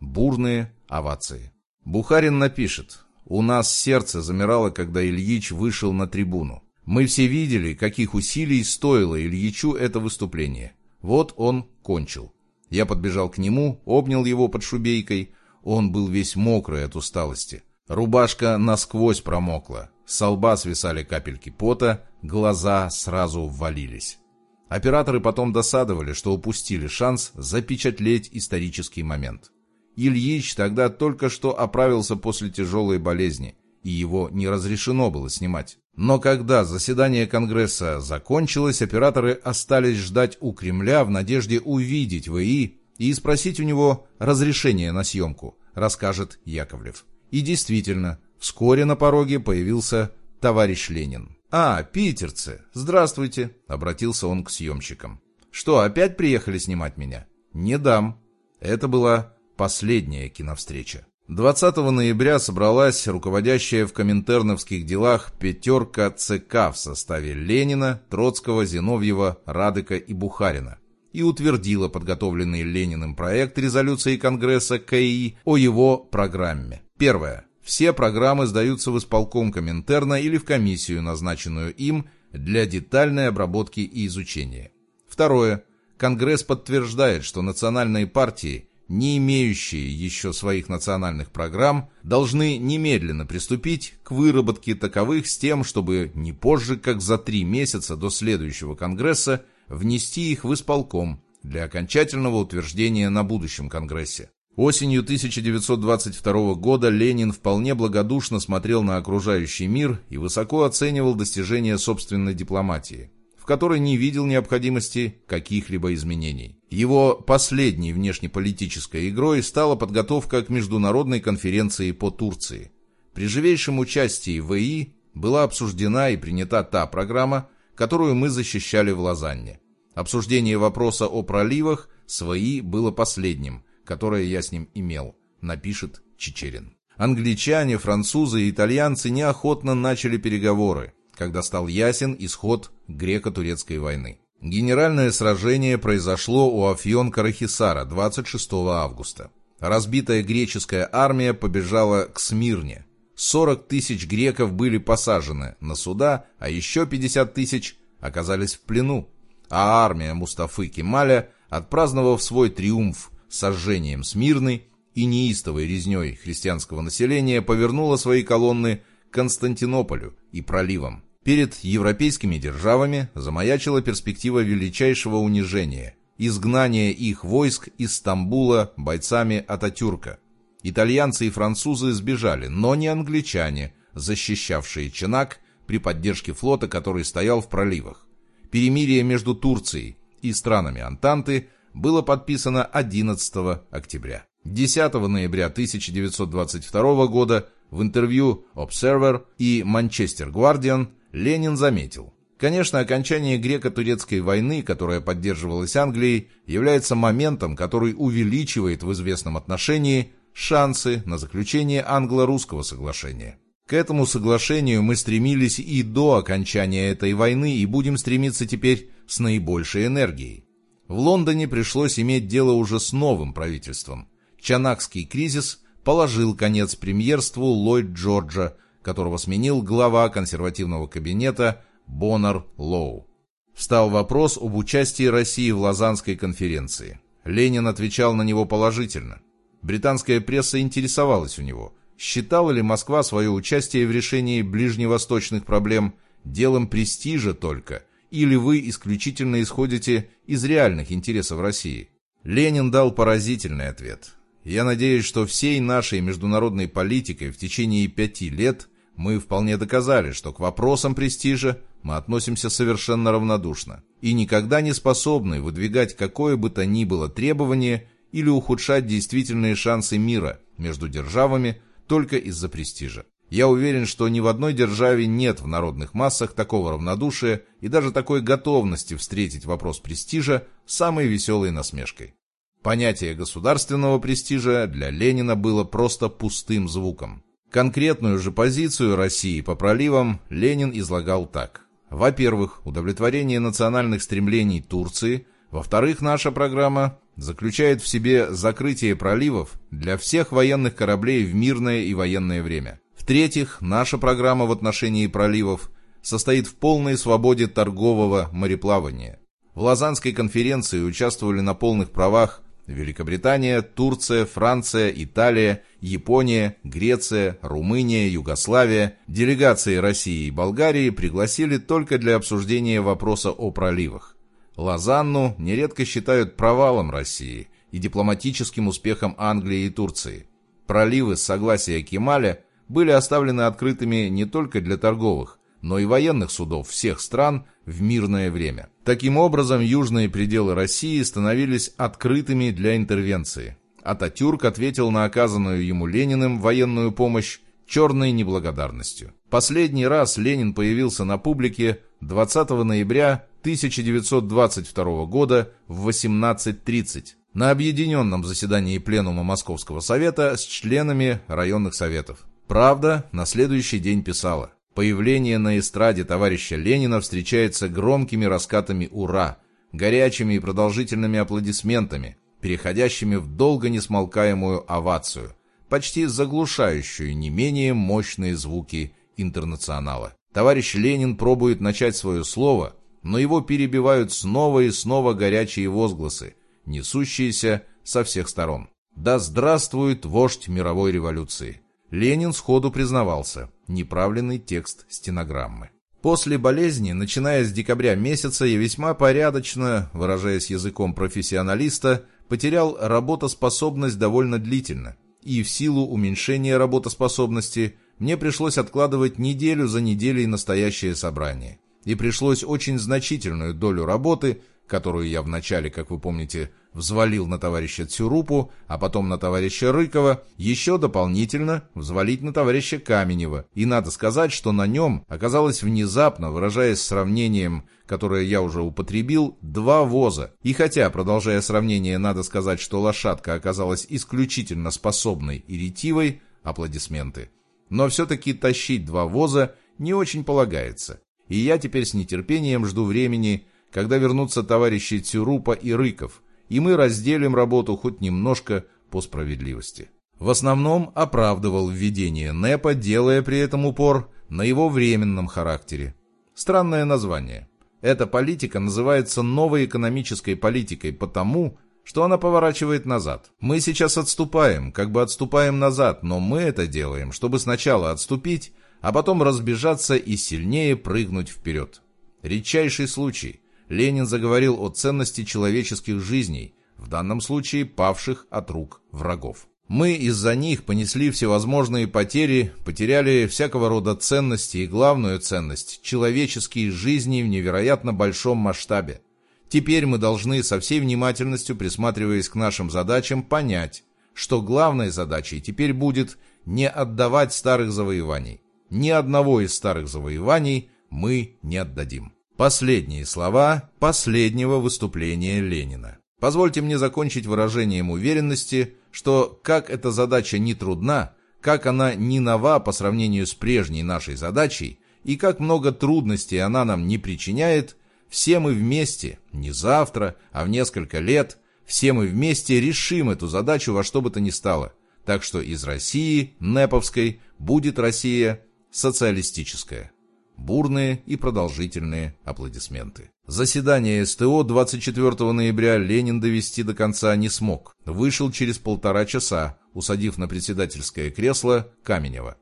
S1: Бурные овации. Бухарин напишет, «У нас сердце замирало, когда Ильич вышел на трибуну. Мы все видели, каких усилий стоило Ильичу это выступление. Вот он кончил. Я подбежал к нему, обнял его под шубейкой. Он был весь мокрый от усталости. Рубашка насквозь промокла. С лба свисали капельки пота, глаза сразу ввалились. Операторы потом досадовали, что упустили шанс запечатлеть исторический момент. Ильич тогда только что оправился после тяжелой болезни, и его не разрешено было снимать. Но когда заседание Конгресса закончилось, операторы остались ждать у Кремля в надежде увидеть ВИ и спросить у него разрешение на съемку, расскажет Яковлев. И действительно, вскоре на пороге появился товарищ Ленин. «А, питерцы, здравствуйте», — обратился он к съемщикам. «Что, опять приехали снимать меня?» «Не дам». Это была последняя киновстреча. 20 ноября собралась руководящая в коминтерновских делах пятерка ЦК в составе Ленина, Троцкого, Зиновьева, Радыка и Бухарина и утвердила подготовленный Лениным проект резолюции Конгресса КИ о его программе. Первое. Все программы сдаются в исполком Коминтерна или в комиссию, назначенную им для детальной обработки и изучения. Второе. Конгресс подтверждает, что национальные партии не имеющие еще своих национальных программ, должны немедленно приступить к выработке таковых с тем, чтобы не позже, как за три месяца до следующего Конгресса, внести их в исполком для окончательного утверждения на будущем Конгрессе. Осенью 1922 года Ленин вполне благодушно смотрел на окружающий мир и высоко оценивал достижения собственной дипломатии которой не видел необходимости каких-либо изменений. Его последней внешнеполитической игрой стала подготовка к международной конференции по Турции. При живейшем участии ВИ была обсуждена и принята та программа, которую мы защищали в Лозанне. Обсуждение вопроса о проливах с ВИ было последним, которое я с ним имел, напишет Чечерин. Англичане, французы и итальянцы неохотно начали переговоры, когда стал ясен исход греко-турецкой войны. Генеральное сражение произошло у Афьон-Карахисара 26 августа. Разбитая греческая армия побежала к Смирне. 40 тысяч греков были посажены на суда, а еще 50 тысяч оказались в плену. А армия Мустафы Кемаля, отпраздновав свой триумф сожжением Смирны и неистовой резней христианского населения, повернула свои колонны к Константинополю и проливам. Перед европейскими державами замаячила перспектива величайшего унижения – изгнания их войск из Стамбула бойцами Ататюрка. Итальянцы и французы сбежали, но не англичане, защищавшие Ченак при поддержке флота, который стоял в проливах. Перемирие между Турцией и странами Антанты было подписано 11 октября. 10 ноября 1922 года в интервью Observer и Manchester Guardian Ленин заметил, Конечно, окончание греко-турецкой войны, которая поддерживалась Англией, является моментом, который увеличивает в известном отношении шансы на заключение англо-русского соглашения. К этому соглашению мы стремились и до окончания этой войны и будем стремиться теперь с наибольшей энергией. В Лондоне пришлось иметь дело уже с новым правительством. Чанакский кризис положил конец премьерству Ллойд Джорджа, которого сменил глава консервативного кабинета Боннер Лоу. Встал вопрос об участии России в Лозаннской конференции. Ленин отвечал на него положительно. Британская пресса интересовалась у него, считала ли Москва свое участие в решении ближневосточных проблем делом престижа только, или вы исключительно исходите из реальных интересов России? Ленин дал поразительный ответ. Я надеюсь, что всей нашей международной политикой в течение пяти лет мы вполне доказали, что к вопросам престижа мы относимся совершенно равнодушно и никогда не способны выдвигать какое бы то ни было требование или ухудшать действительные шансы мира между державами только из-за престижа. Я уверен, что ни в одной державе нет в народных массах такого равнодушия и даже такой готовности встретить вопрос престижа самой веселой насмешкой. Понятие государственного престижа для Ленина было просто пустым звуком. Конкретную же позицию России по проливам Ленин излагал так. Во-первых, удовлетворение национальных стремлений Турции. Во-вторых, наша программа заключает в себе закрытие проливов для всех военных кораблей в мирное и военное время. В-третьих, наша программа в отношении проливов состоит в полной свободе торгового мореплавания. В Лозаннской конференции участвовали на полных правах Великобритания, Турция, Франция, Италия, Япония, Греция, Румыния, Югославия, делегации России и Болгарии пригласили только для обсуждения вопроса о проливах. Лозанну нередко считают провалом России и дипломатическим успехом Англии и Турции. Проливы с согласия Кемаля были оставлены открытыми не только для торговых, но и военных судов всех стран в мирное время. Таким образом, южные пределы России становились открытыми для интервенции. Ататюрк ответил на оказанную ему Лениным военную помощь черной неблагодарностью. Последний раз Ленин появился на публике 20 ноября 1922 года в 18.30 на объединенном заседании Пленума Московского Совета с членами районных советов. Правда на следующий день писала Появление на эстраде товарища Ленина встречается громкими раскатами «Ура!», горячими и продолжительными аплодисментами, переходящими в долго несмолкаемую овацию, почти заглушающую не менее мощные звуки интернационала. Товарищ Ленин пробует начать свое слово, но его перебивают снова и снова горячие возгласы, несущиеся со всех сторон. Да здравствует вождь мировой революции! Ленин сходу признавался – неправленный текст стенограммы. После болезни, начиная с декабря месяца, я весьма порядочно, выражаясь языком профессионалиста, потерял работоспособность довольно длительно. И в силу уменьшения работоспособности мне пришлось откладывать неделю за неделей настоящее собрание. И пришлось очень значительную долю работы, которую я вначале, как вы помните, взвалил на товарища Цюрупу, а потом на товарища Рыкова, еще дополнительно взвалить на товарища Каменева. И надо сказать, что на нем оказалось внезапно, выражаясь сравнением, которое я уже употребил, два воза. И хотя, продолжая сравнение, надо сказать, что лошадка оказалась исключительно способной и ретивой, аплодисменты. Но все-таки тащить два воза не очень полагается. И я теперь с нетерпением жду времени, когда вернутся товарищи Цюрупа и Рыков – и мы разделим работу хоть немножко по справедливости. В основном оправдывал введение НЭПа, делая при этом упор на его временном характере. Странное название. Эта политика называется новой экономической политикой потому, что она поворачивает назад. Мы сейчас отступаем, как бы отступаем назад, но мы это делаем, чтобы сначала отступить, а потом разбежаться и сильнее прыгнуть вперед. Редчайший случай. Ленин заговорил о ценности человеческих жизней, в данном случае павших от рук врагов. Мы из-за них понесли всевозможные потери, потеряли всякого рода ценности и главную ценность – человеческие жизни в невероятно большом масштабе. Теперь мы должны со всей внимательностью, присматриваясь к нашим задачам, понять, что главной задачей теперь будет не отдавать старых завоеваний. Ни одного из старых завоеваний мы не отдадим. Последние слова последнего выступления Ленина. Позвольте мне закончить выражением уверенности, что как эта задача не трудна, как она не нова по сравнению с прежней нашей задачей, и как много трудностей она нам не причиняет, все мы вместе, не завтра, а в несколько лет, все мы вместе решим эту задачу во что бы то ни стало. Так что из России, Неповской, будет Россия социалистическая. Бурные и продолжительные аплодисменты. Заседание СТО 24 ноября Ленин довести до конца не смог. Вышел через полтора часа, усадив на председательское кресло Каменева.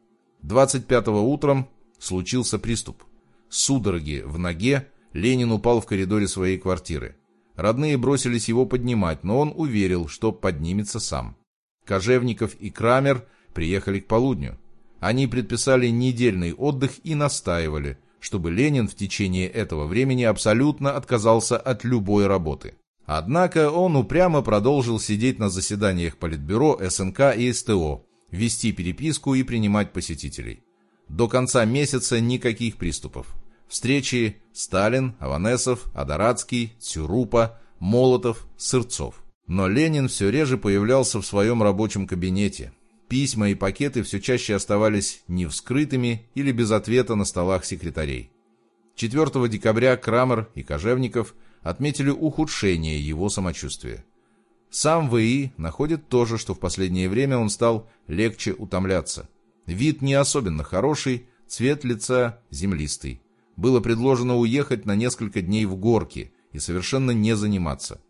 S1: 25-го утром случился приступ. Судороги в ноге, Ленин упал в коридоре своей квартиры. Родные бросились его поднимать, но он уверил, что поднимется сам. Кожевников и Крамер приехали к полудню. Они предписали недельный отдых и настаивали – чтобы Ленин в течение этого времени абсолютно отказался от любой работы. Однако он упрямо продолжил сидеть на заседаниях Политбюро, СНК и СТО, вести переписку и принимать посетителей. До конца месяца никаких приступов. Встречи Сталин, Аванесов, Адорадский, Цюрупа, Молотов, Сырцов. Но Ленин все реже появлялся в своем рабочем кабинете, Письма и пакеты все чаще оставались невскрытыми или без ответа на столах секретарей. 4 декабря Крамер и Кожевников отметили ухудшение его самочувствия. Сам ВИ находит тоже, что в последнее время он стал легче утомляться. Вид не особенно хороший, цвет лица землистый. Было предложено уехать на несколько дней в горки и совершенно не заниматься.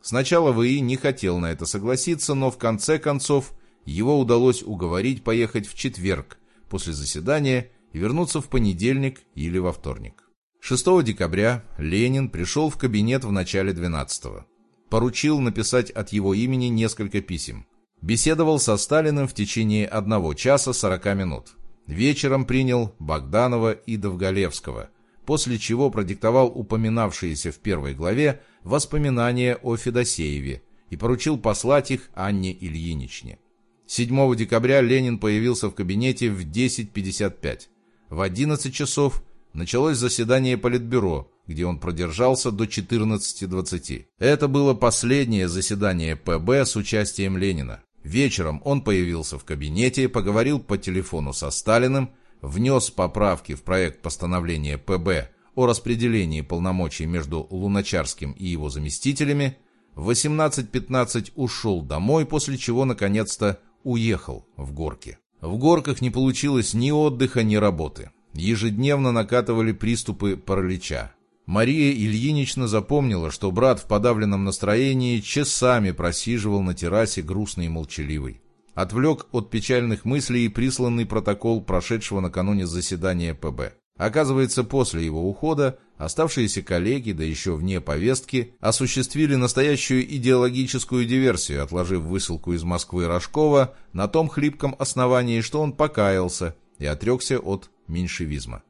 S1: Сначала ВИ не хотел на это согласиться, но в конце концов его удалось уговорить поехать в четверг после заседания и вернуться в понедельник или во вторник. 6 декабря Ленин пришел в кабинет в начале 12-го. Поручил написать от его имени несколько писем. Беседовал со Сталиным в течение одного часа 40 минут. Вечером принял Богданова и Довголевского, после чего продиктовал упоминавшиеся в первой главе воспоминания о Федосееве и поручил послать их Анне Ильиничне. 7 декабря Ленин появился в кабинете в 10.55. В 11 часов началось заседание Политбюро, где он продержался до 14.20. Это было последнее заседание ПБ с участием Ленина. Вечером он появился в кабинете, поговорил по телефону со Сталиным, внес поправки в проект постановления ПБ о распределении полномочий между Луначарским и его заместителями, в 18.15 ушел домой, после чего, наконец-то, уехал в горки. В горках не получилось ни отдыха, ни работы. Ежедневно накатывали приступы паралича. Мария Ильинична запомнила, что брат в подавленном настроении часами просиживал на террасе грустный и молчаливый. Отвлек от печальных мыслей и присланный протокол прошедшего накануне заседания ПБ. Оказывается, после его ухода оставшиеся коллеги, да еще вне повестки, осуществили настоящую идеологическую диверсию, отложив высылку из Москвы Рожкова на том хлипком основании, что он покаялся и отрекся от меньшевизма.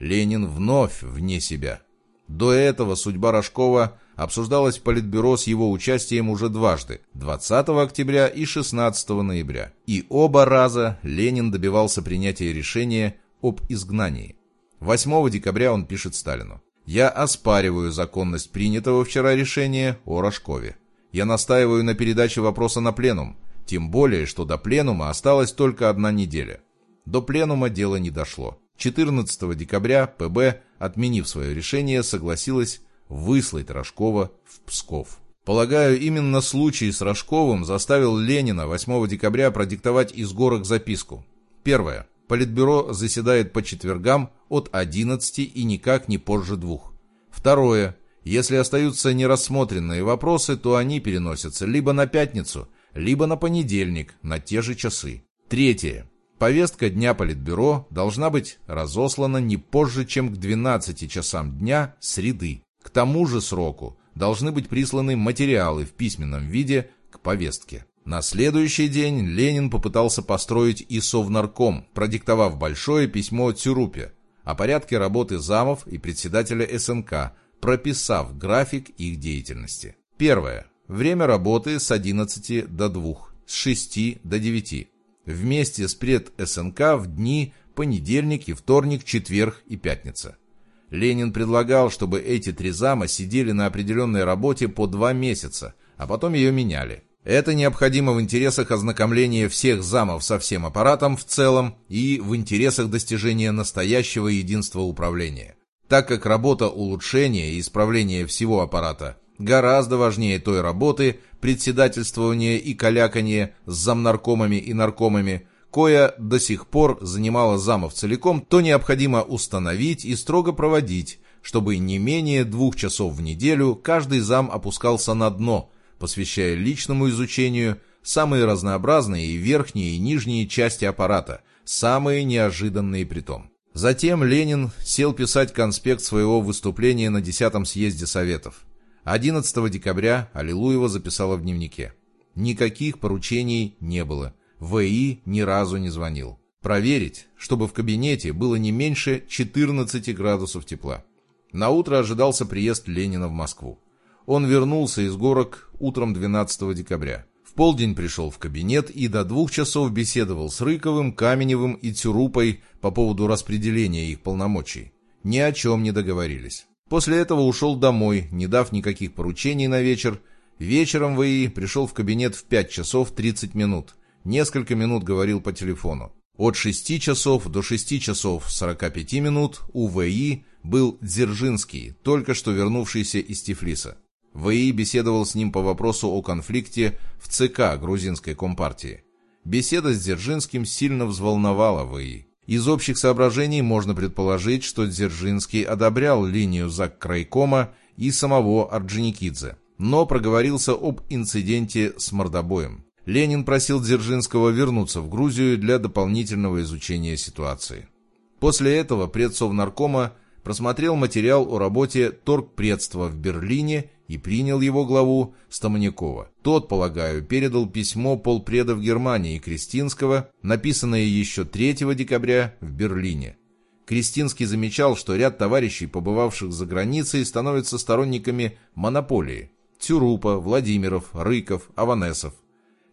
S1: Ленин вновь вне себя. До этого судьба Рожкова обсуждалась в Политбюро с его участием уже дважды, 20 октября и 16 ноября. И оба раза Ленин добивался принятия решения об изгнании. 8 декабря он пишет Сталину. «Я оспариваю законность принятого вчера решения о Рожкове. Я настаиваю на передаче вопроса на пленум, тем более, что до пленума осталась только одна неделя. До пленума дело не дошло. 14 декабря ПБ, отменив свое решение, согласилась выслать Рожкова в Псков. Полагаю, именно случай с Рожковым заставил Ленина 8 декабря продиктовать из горок записку. Первое. Политбюро заседает по четвергам от 11 и никак не позже двух. Второе. Если остаются нерассмотренные вопросы, то они переносятся либо на пятницу, либо на понедельник на те же часы. Третье. Повестка Дня Политбюро должна быть разослана не позже, чем к 12 часам дня среды. К тому же сроку должны быть присланы материалы в письменном виде к повестке. На следующий день Ленин попытался построить и Совнарком, продиктовав большое письмо Цюрупе о порядке работы замов и председателя СНК, прописав график их деятельности. Первое. Время работы с 11 до 2, с 6 до 9 вместе с пред-СНК в дни понедельник и вторник, четверг и пятница. Ленин предлагал, чтобы эти три зама сидели на определенной работе по два месяца, а потом ее меняли. Это необходимо в интересах ознакомления всех замов со всем аппаратом в целом и в интересах достижения настоящего единства управления. Так как работа улучшения и исправления всего аппарата гораздо важнее той работы, председательствования и калякания с замнаркомами и наркомами, кое до сих пор занимала замов целиком, то необходимо установить и строго проводить, чтобы не менее двух часов в неделю каждый зам опускался на дно, посвящая личному изучению самые разнообразные и верхние и нижние части аппарата, самые неожиданные при том. Затем Ленин сел писать конспект своего выступления на 10 съезде Советов. 11 декабря Аллилуева записала в дневнике. Никаких поручений не было. ВИ ни разу не звонил. Проверить, чтобы в кабинете было не меньше 14 градусов тепла. На утро ожидался приезд Ленина в Москву. Он вернулся из горок утром 12 декабря. В полдень пришел в кабинет и до двух часов беседовал с Рыковым, Каменевым и Тюрупой по поводу распределения их полномочий. Ни о чем не договорились. После этого ушел домой, не дав никаких поручений на вечер. Вечером ВИ пришел в кабинет в 5 часов 30 минут. Несколько минут говорил по телефону. От 6 часов до 6 часов 45 минут у ВИ был Дзержинский, только что вернувшийся из Тифлиса. ВИ беседовал с ним по вопросу о конфликте в ЦК грузинской компартии. Беседа с Дзержинским сильно взволновала ВИ. Из общих соображений можно предположить, что Дзержинский одобрял линию Заккрайкома и самого Орджоникидзе, но проговорился об инциденте с мордобоем. Ленин просил Дзержинского вернуться в Грузию для дополнительного изучения ситуации. После этого предсовнаркома просмотрел материал о работе торгпредства в Берлине и принял его главу Стаманякова. Тот, полагаю, передал письмо полпредов Германии Кристинского, написанное еще 3 декабря в Берлине. Кристинский замечал, что ряд товарищей, побывавших за границей, становятся сторонниками монополии. Тюрупа, Владимиров, Рыков, Аванесов.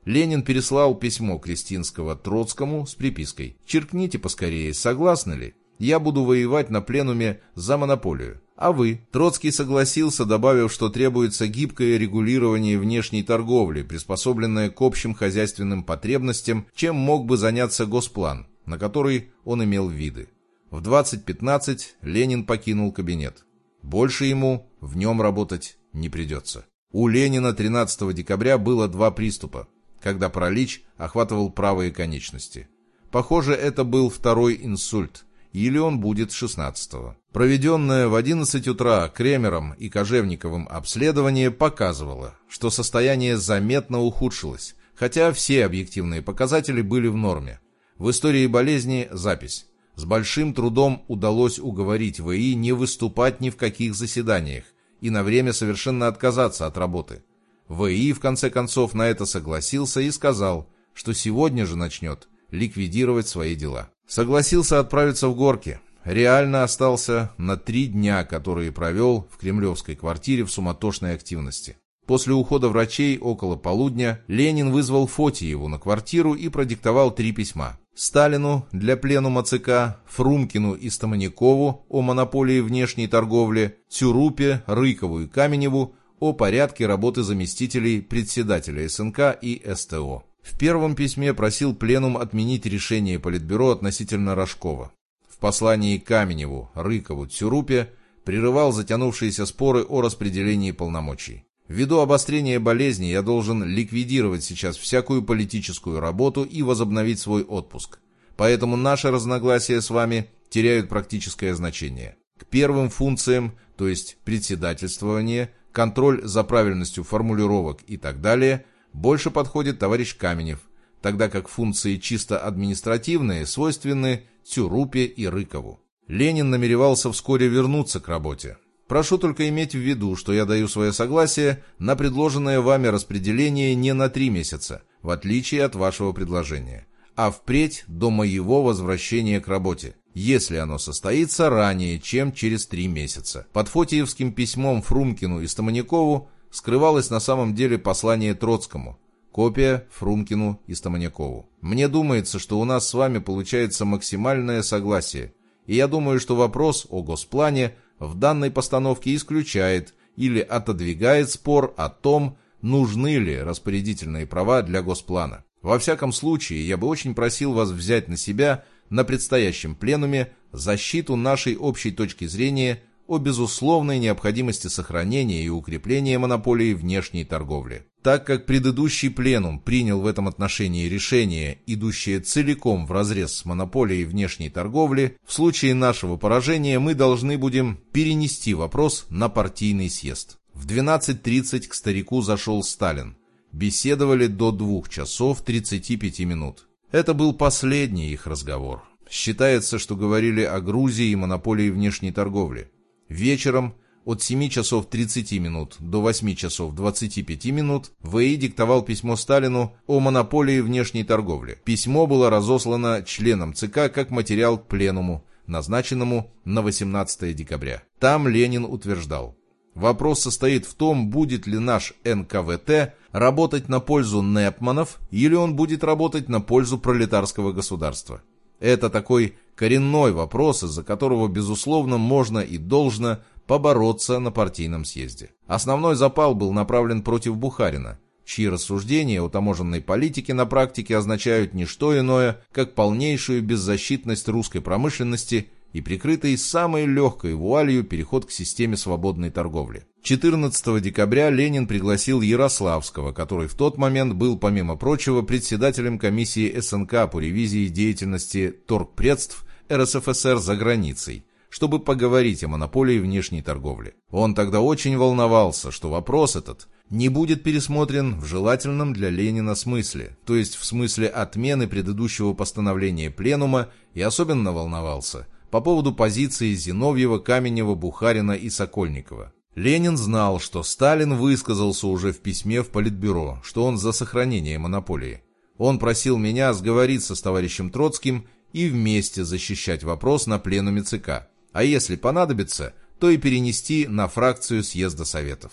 S1: Ленин переслал письмо Кристинского Троцкому с припиской «Черкните поскорее, согласны ли? Я буду воевать на пленуме за монополию. А вы? Троцкий согласился, добавив, что требуется гибкое регулирование внешней торговли, приспособленное к общим хозяйственным потребностям, чем мог бы заняться Госплан, на который он имел виды. В 20.15 Ленин покинул кабинет. Больше ему в нем работать не придется. У Ленина 13 декабря было два приступа, когда паралич охватывал правые конечности. Похоже, это был второй инсульт – или он будет 16-го. Проведенное в 11 утра Кремером и Кожевниковым обследование показывало, что состояние заметно ухудшилось, хотя все объективные показатели были в норме. В истории болезни запись. С большим трудом удалось уговорить ВИ не выступать ни в каких заседаниях и на время совершенно отказаться от работы. ВИ в конце концов на это согласился и сказал, что сегодня же начнет ликвидировать свои дела. Согласился отправиться в горки. Реально остался на три дня, которые провел в кремлевской квартире в суматошной активности. После ухода врачей около полудня Ленин вызвал Фотиеву на квартиру и продиктовал три письма. Сталину для пленума ЦК, Фрумкину и Стаманикову о монополии внешней торговли, Тюрупе, Рыкову и Каменеву о порядке работы заместителей председателя СНК и СТО. В первом письме просил пленум отменить решение Политбюро относительно Рожкова. В послании Каменеву, Рыкову, Цюрупе прерывал затянувшиеся споры о распределении полномочий. Ввиду обострения болезни я должен ликвидировать сейчас всякую политическую работу и возобновить свой отпуск. Поэтому наши разногласия с вами теряют практическое значение. К первым функциям, то есть председательствование, контроль за правильностью формулировок и так далее – больше подходит товарищ Каменев, тогда как функции чисто административные свойственны Цюрупе и Рыкову. Ленин намеревался вскоре вернуться к работе. Прошу только иметь в виду, что я даю свое согласие на предложенное вами распределение не на три месяца, в отличие от вашего предложения, а впредь до моего возвращения к работе, если оно состоится ранее, чем через три месяца. Под Фотиевским письмом Фрумкину и Стаманякову скрывалось на самом деле послание Троцкому, копия Фрумкину и Стаманякову. Мне думается, что у нас с вами получается максимальное согласие, и я думаю, что вопрос о госплане – в данной постановке исключает или отодвигает спор о том, нужны ли распорядительные права для госплана. Во всяком случае, я бы очень просил вас взять на себя на предстоящем пленуме защиту нашей общей точки зрения о безусловной необходимости сохранения и укрепления монополии внешней торговли. Так как предыдущий пленум принял в этом отношении решение, идущее целиком вразрез с монополией внешней торговли, в случае нашего поражения мы должны будем перенести вопрос на партийный съезд. В 12.30 к старику зашел Сталин. Беседовали до 2 часов 35 минут. Это был последний их разговор. Считается, что говорили о Грузии и монополии внешней торговли. Вечером от 7 часов 30 минут до 8 часов 25 минут ВИ диктовал письмо Сталину о монополии внешней торговли. Письмо было разослано членам ЦК как материал к пленуму, назначенному на 18 декабря. Там Ленин утверждал, Вопрос состоит в том, будет ли наш НКВТ работать на пользу Непманов или он будет работать на пользу пролетарского государства. Это такой коренной вопрос, из-за которого, безусловно, можно и должно побороться на партийном съезде. Основной запал был направлен против Бухарина, чьи рассуждения о таможенной политике на практике означают не что иное, как полнейшую беззащитность русской промышленности и прикрытый самой легкой вуалью переход к системе свободной торговли. 14 декабря Ленин пригласил Ярославского, который в тот момент был, помимо прочего, председателем комиссии СНК по ревизии деятельности торгпредств РСФСР за границей, чтобы поговорить о монополии внешней торговли. Он тогда очень волновался, что вопрос этот не будет пересмотрен в желательном для Ленина смысле, то есть в смысле отмены предыдущего постановления Пленума и особенно волновался – по поводу позиции Зиновьева, Каменева, Бухарина и Сокольникова. Ленин знал, что Сталин высказался уже в письме в Политбюро, что он за сохранение монополии. Он просил меня сговориться с товарищем Троцким и вместе защищать вопрос на пленуме ЦК, а если понадобится, то и перенести на фракцию съезда Советов.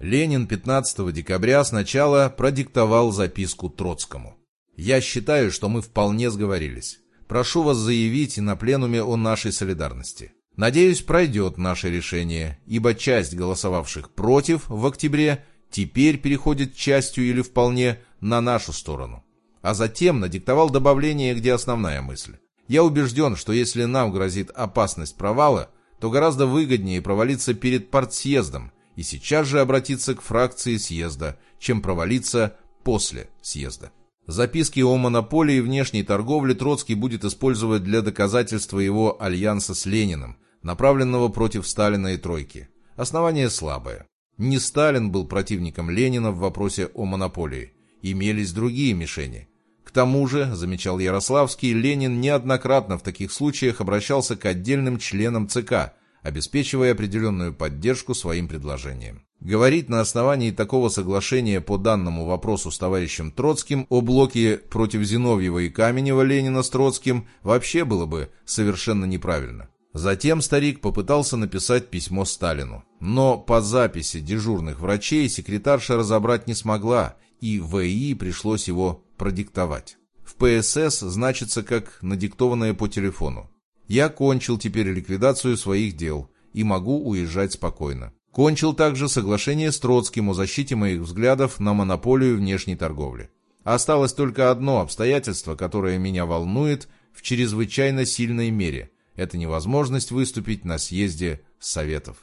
S1: Ленин 15 декабря сначала продиктовал записку Троцкому. «Я считаю, что мы вполне сговорились прошу вас заявить на пленуме о нашей солидарности. Надеюсь, пройдет наше решение, ибо часть голосовавших против в октябре теперь переходит частью или вполне на нашу сторону. А затем надиктовал добавление, где основная мысль. Я убежден, что если нам грозит опасность провала, то гораздо выгоднее провалиться перед партсъездом и сейчас же обратиться к фракции съезда, чем провалиться после съезда. Записки о монополии внешней торговли Троцкий будет использовать для доказательства его альянса с Лениным, направленного против Сталина и Тройки. Основание слабое. Не Сталин был противником Ленина в вопросе о монополии. Имелись другие мишени. К тому же, замечал Ярославский, Ленин неоднократно в таких случаях обращался к отдельным членам ЦК, обеспечивая определенную поддержку своим предложениям. Говорить на основании такого соглашения по данному вопросу с товарищем Троцким о блоке против Зиновьева и Каменева Ленина с Троцким вообще было бы совершенно неправильно. Затем старик попытался написать письмо Сталину. Но по записи дежурных врачей секретарша разобрать не смогла, и ВИ пришлось его продиктовать. В ПСС значится как надиктованное по телефону. Я кончил теперь ликвидацию своих дел и могу уезжать спокойно. Кончил также соглашение с Троцким о защите моих взглядов на монополию внешней торговли. Осталось только одно обстоятельство, которое меня волнует в чрезвычайно сильной мере. Это невозможность выступить на съезде Советов.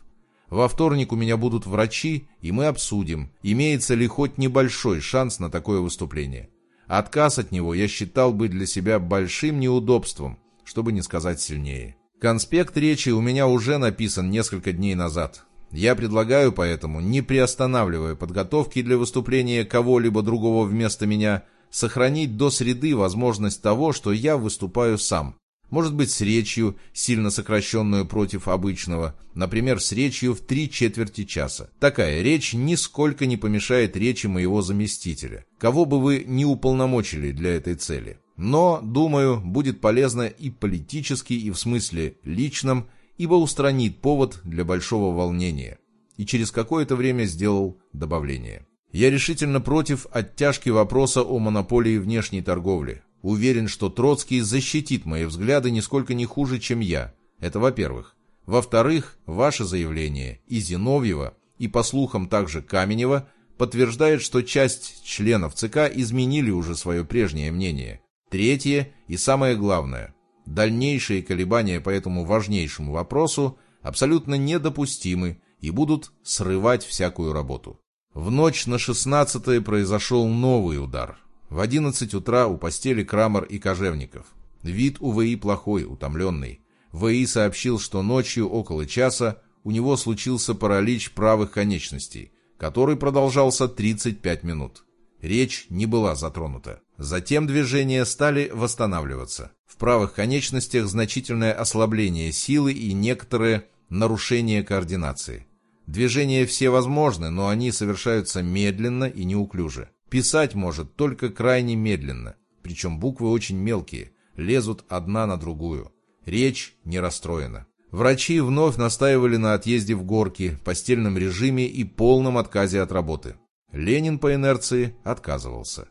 S1: Во вторник у меня будут врачи, и мы обсудим, имеется ли хоть небольшой шанс на такое выступление. Отказ от него я считал бы для себя большим неудобством, чтобы не сказать сильнее. Конспект речи у меня уже написан несколько дней назад. Я предлагаю поэтому, не приостанавливая подготовки для выступления кого-либо другого вместо меня, сохранить до среды возможность того, что я выступаю сам. Может быть, с речью, сильно сокращенную против обычного, например, с речью в три четверти часа. Такая речь нисколько не помешает речи моего заместителя, кого бы вы ни уполномочили для этой цели. Но, думаю, будет полезно и политически, и в смысле личном, ибо устранит повод для большого волнения. И через какое-то время сделал добавление. Я решительно против оттяжки вопроса о монополии внешней торговли. Уверен, что Троцкий защитит мои взгляды нисколько не хуже, чем я. Это во-первых. Во-вторых, ваше заявление и Зиновьева, и по слухам также Каменева, подтверждает, что часть членов ЦК изменили уже свое прежнее мнение. Третье и самое главное. Дальнейшие колебания по этому важнейшему вопросу абсолютно недопустимы и будут срывать всякую работу. В ночь на 16 произошел новый удар. В 11 утра у постели Крамер и Кожевников. Вид у ВИ плохой, утомленный. ВИ сообщил, что ночью около часа у него случился паралич правых конечностей, который продолжался 35 минут. Речь не была затронута. Затем движения стали восстанавливаться. В правых конечностях значительное ослабление силы и некоторые нарушения координации. Движения все возможны, но они совершаются медленно и неуклюже. Писать может только крайне медленно, причем буквы очень мелкие, лезут одна на другую. Речь не расстроена. Врачи вновь настаивали на отъезде в горки, постельном режиме и полном отказе от работы. Ленин по инерции отказывался.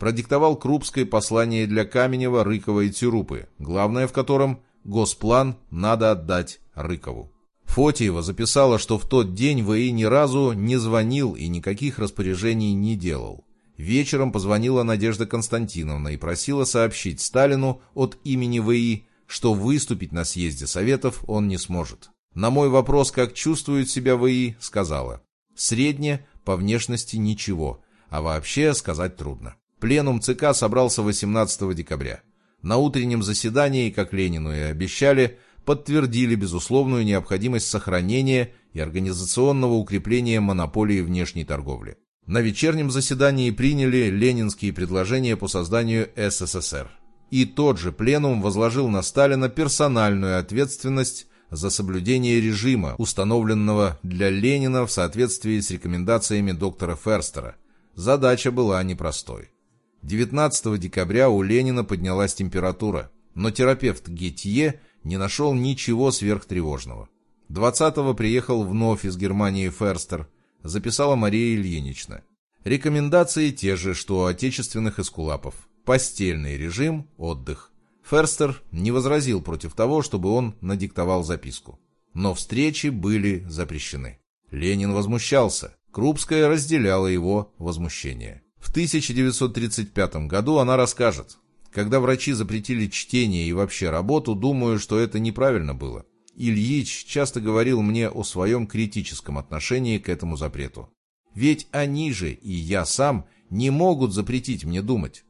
S1: Продиктовал Крупской послание для Каменева, Рыкова и Тюрупы, главное в котором «Госплан надо отдать Рыкову». Фотиева записала, что в тот день ВИ ни разу не звонил и никаких распоряжений не делал. Вечером позвонила Надежда Константиновна и просила сообщить Сталину от имени ВИ, что выступить на съезде Советов он не сможет. На мой вопрос, как чувствует себя ВИ, сказала, «Средне, по внешности ничего, а вообще сказать трудно». Пленум ЦК собрался 18 декабря. На утреннем заседании, как Ленину и обещали, подтвердили безусловную необходимость сохранения и организационного укрепления монополии внешней торговли. На вечернем заседании приняли ленинские предложения по созданию СССР. И тот же пленум возложил на Сталина персональную ответственность за соблюдение режима, установленного для Ленина в соответствии с рекомендациями доктора Ферстера. Задача была непростой. 19 декабря у Ленина поднялась температура, но терапевт Гетье не нашел ничего сверхтревожного. 20-го приехал вновь из Германии Ферстер, записала Мария Ильинична. Рекомендации те же, что у отечественных эскулапов. Постельный режим, отдых. Ферстер не возразил против того, чтобы он надиктовал записку. Но встречи были запрещены. Ленин возмущался. Крупская разделяла его возмущение. В 1935 году она расскажет, когда врачи запретили чтение и вообще работу, думаю, что это неправильно было. Ильич часто говорил мне о своем критическом отношении к этому запрету. Ведь они же и я сам не могут запретить мне думать.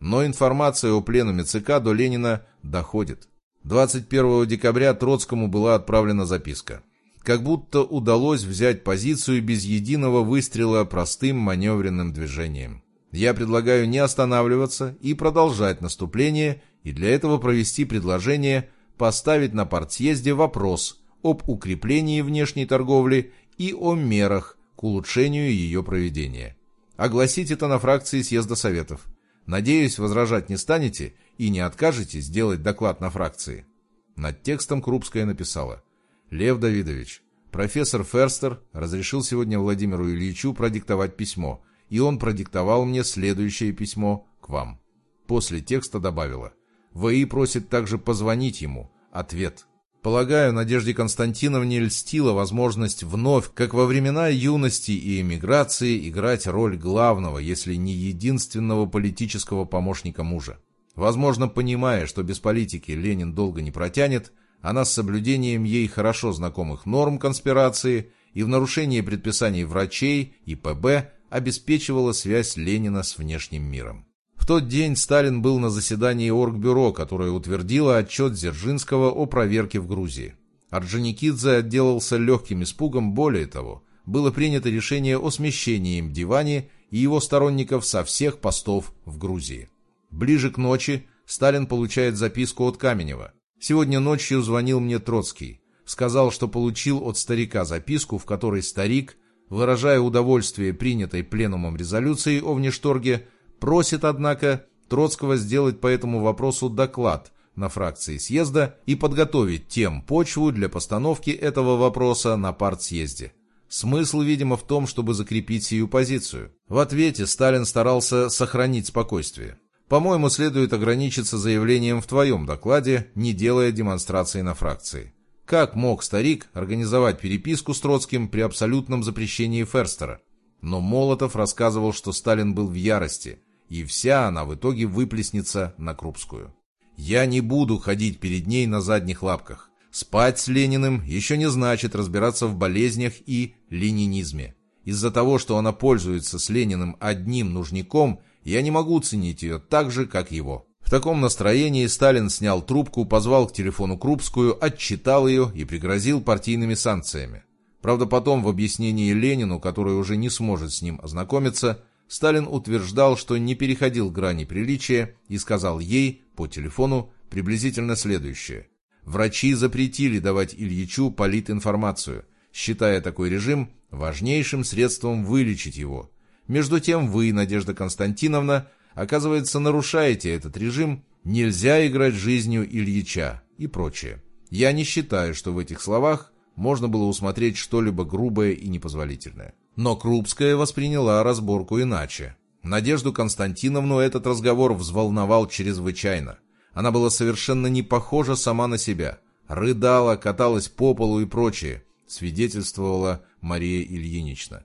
S1: Но информация о пленуме ЦК до Ленина доходит. 21 декабря Троцкому была отправлена записка. Как будто удалось взять позицию без единого выстрела простым маневренным движением. Я предлагаю не останавливаться и продолжать наступление, и для этого провести предложение поставить на партсъезде вопрос об укреплении внешней торговли и о мерах к улучшению ее проведения. Огласить это на фракции съезда Советов. Надеюсь, возражать не станете и не откажете сделать доклад на фракции. Над текстом Крупская написала. Лев Давидович, профессор Ферстер разрешил сегодня Владимиру Ильичу продиктовать письмо – и он продиктовал мне следующее письмо к вам. После текста добавила. ВИ просит также позвонить ему. Ответ. Полагаю, Надежде Константиновне льстила возможность вновь, как во времена юности и эмиграции, играть роль главного, если не единственного политического помощника мужа. Возможно, понимая, что без политики Ленин долго не протянет, она с соблюдением ей хорошо знакомых норм конспирации и в нарушении предписаний врачей и ПБ обеспечивала связь Ленина с внешним миром. В тот день Сталин был на заседании Оргбюро, которое утвердило отчет Дзержинского о проверке в Грузии. Орджоникидзе отделался легким испугом, более того, было принято решение о смещении им Дивани и его сторонников со всех постов в Грузии. Ближе к ночи Сталин получает записку от Каменева. «Сегодня ночью звонил мне Троцкий. Сказал, что получил от старика записку, в которой старик, выражая удовольствие принятой пленумом резолюции о внешторге, просит, однако, Троцкого сделать по этому вопросу доклад на фракции съезда и подготовить тем почву для постановки этого вопроса на партсъезде. Смысл, видимо, в том, чтобы закрепить сию позицию. В ответе Сталин старался сохранить спокойствие. По-моему, следует ограничиться заявлением в твоем докладе, не делая демонстрации на фракции. Как мог старик организовать переписку с Троцким при абсолютном запрещении Ферстера? Но Молотов рассказывал, что Сталин был в ярости, и вся она в итоге выплеснется на Крупскую. «Я не буду ходить перед ней на задних лапках. Спать с Лениным еще не значит разбираться в болезнях и ленинизме. Из-за того, что она пользуется с Лениным одним нужником, я не могу ценить ее так же, как его». В таком настроении Сталин снял трубку, позвал к телефону Крупскую, отчитал ее и пригрозил партийными санкциями. Правда, потом в объяснении Ленину, который уже не сможет с ним ознакомиться, Сталин утверждал, что не переходил грани приличия и сказал ей по телефону приблизительно следующее. Врачи запретили давать Ильичу политинформацию, считая такой режим важнейшим средством вылечить его. Между тем вы, Надежда Константиновна, оказывается, нарушаете этот режим, нельзя играть жизнью Ильича и прочее. Я не считаю, что в этих словах можно было усмотреть что-либо грубое и непозволительное. Но Крупская восприняла разборку иначе. Надежду Константиновну этот разговор взволновал чрезвычайно. Она была совершенно не похожа сама на себя. Рыдала, каталась по полу и прочее, свидетельствовала Мария Ильинична.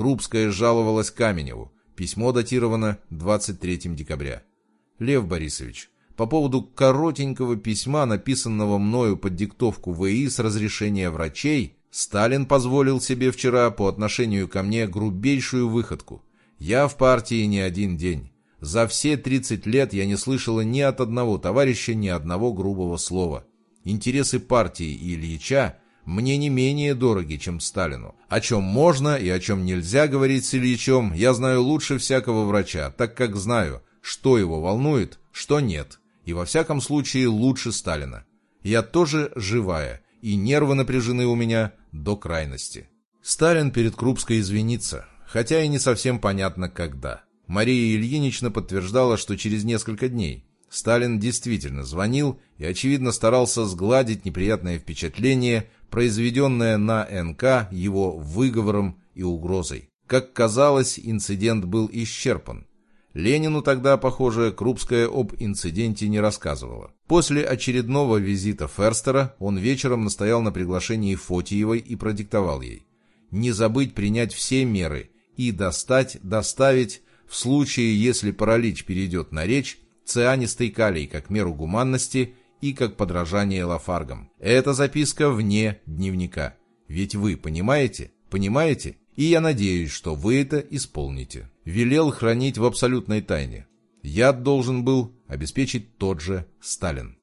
S1: Крупская жаловалась Каменеву. Письмо датировано 23 декабря. Лев Борисович, по поводу коротенького письма, написанного мною под диктовку ВИ с разрешения врачей, Сталин позволил себе вчера по отношению ко мне грубейшую выходку. Я в партии не один день. За все 30 лет я не слышала ни от одного товарища ни одного грубого слова. Интересы партии и Ильича мне не менее дороги, чем Сталину. О чем можно и о чем нельзя говорить с Ильичем, я знаю лучше всякого врача, так как знаю, что его волнует, что нет, и во всяком случае лучше Сталина. Я тоже живая, и нервы напряжены у меня до крайности. Сталин перед Крупской извинится, хотя и не совсем понятно когда. Мария Ильинична подтверждала, что через несколько дней. Сталин действительно звонил и, очевидно, старался сгладить неприятное впечатление, произведенное на НК его выговором и угрозой. Как казалось, инцидент был исчерпан. Ленину тогда, похоже, Крупская об инциденте не рассказывала. После очередного визита Ферстера он вечером настоял на приглашении Фотиевой и продиктовал ей. Не забыть принять все меры и достать, доставить, в случае, если паралич перейдет на речь, цианистый калий как меру гуманности и как подражание лафаргам. Это записка вне дневника. Ведь вы понимаете? Понимаете? И я надеюсь, что вы это исполните велел хранить в абсолютной тайне. Яд должен был обеспечить тот же Сталин.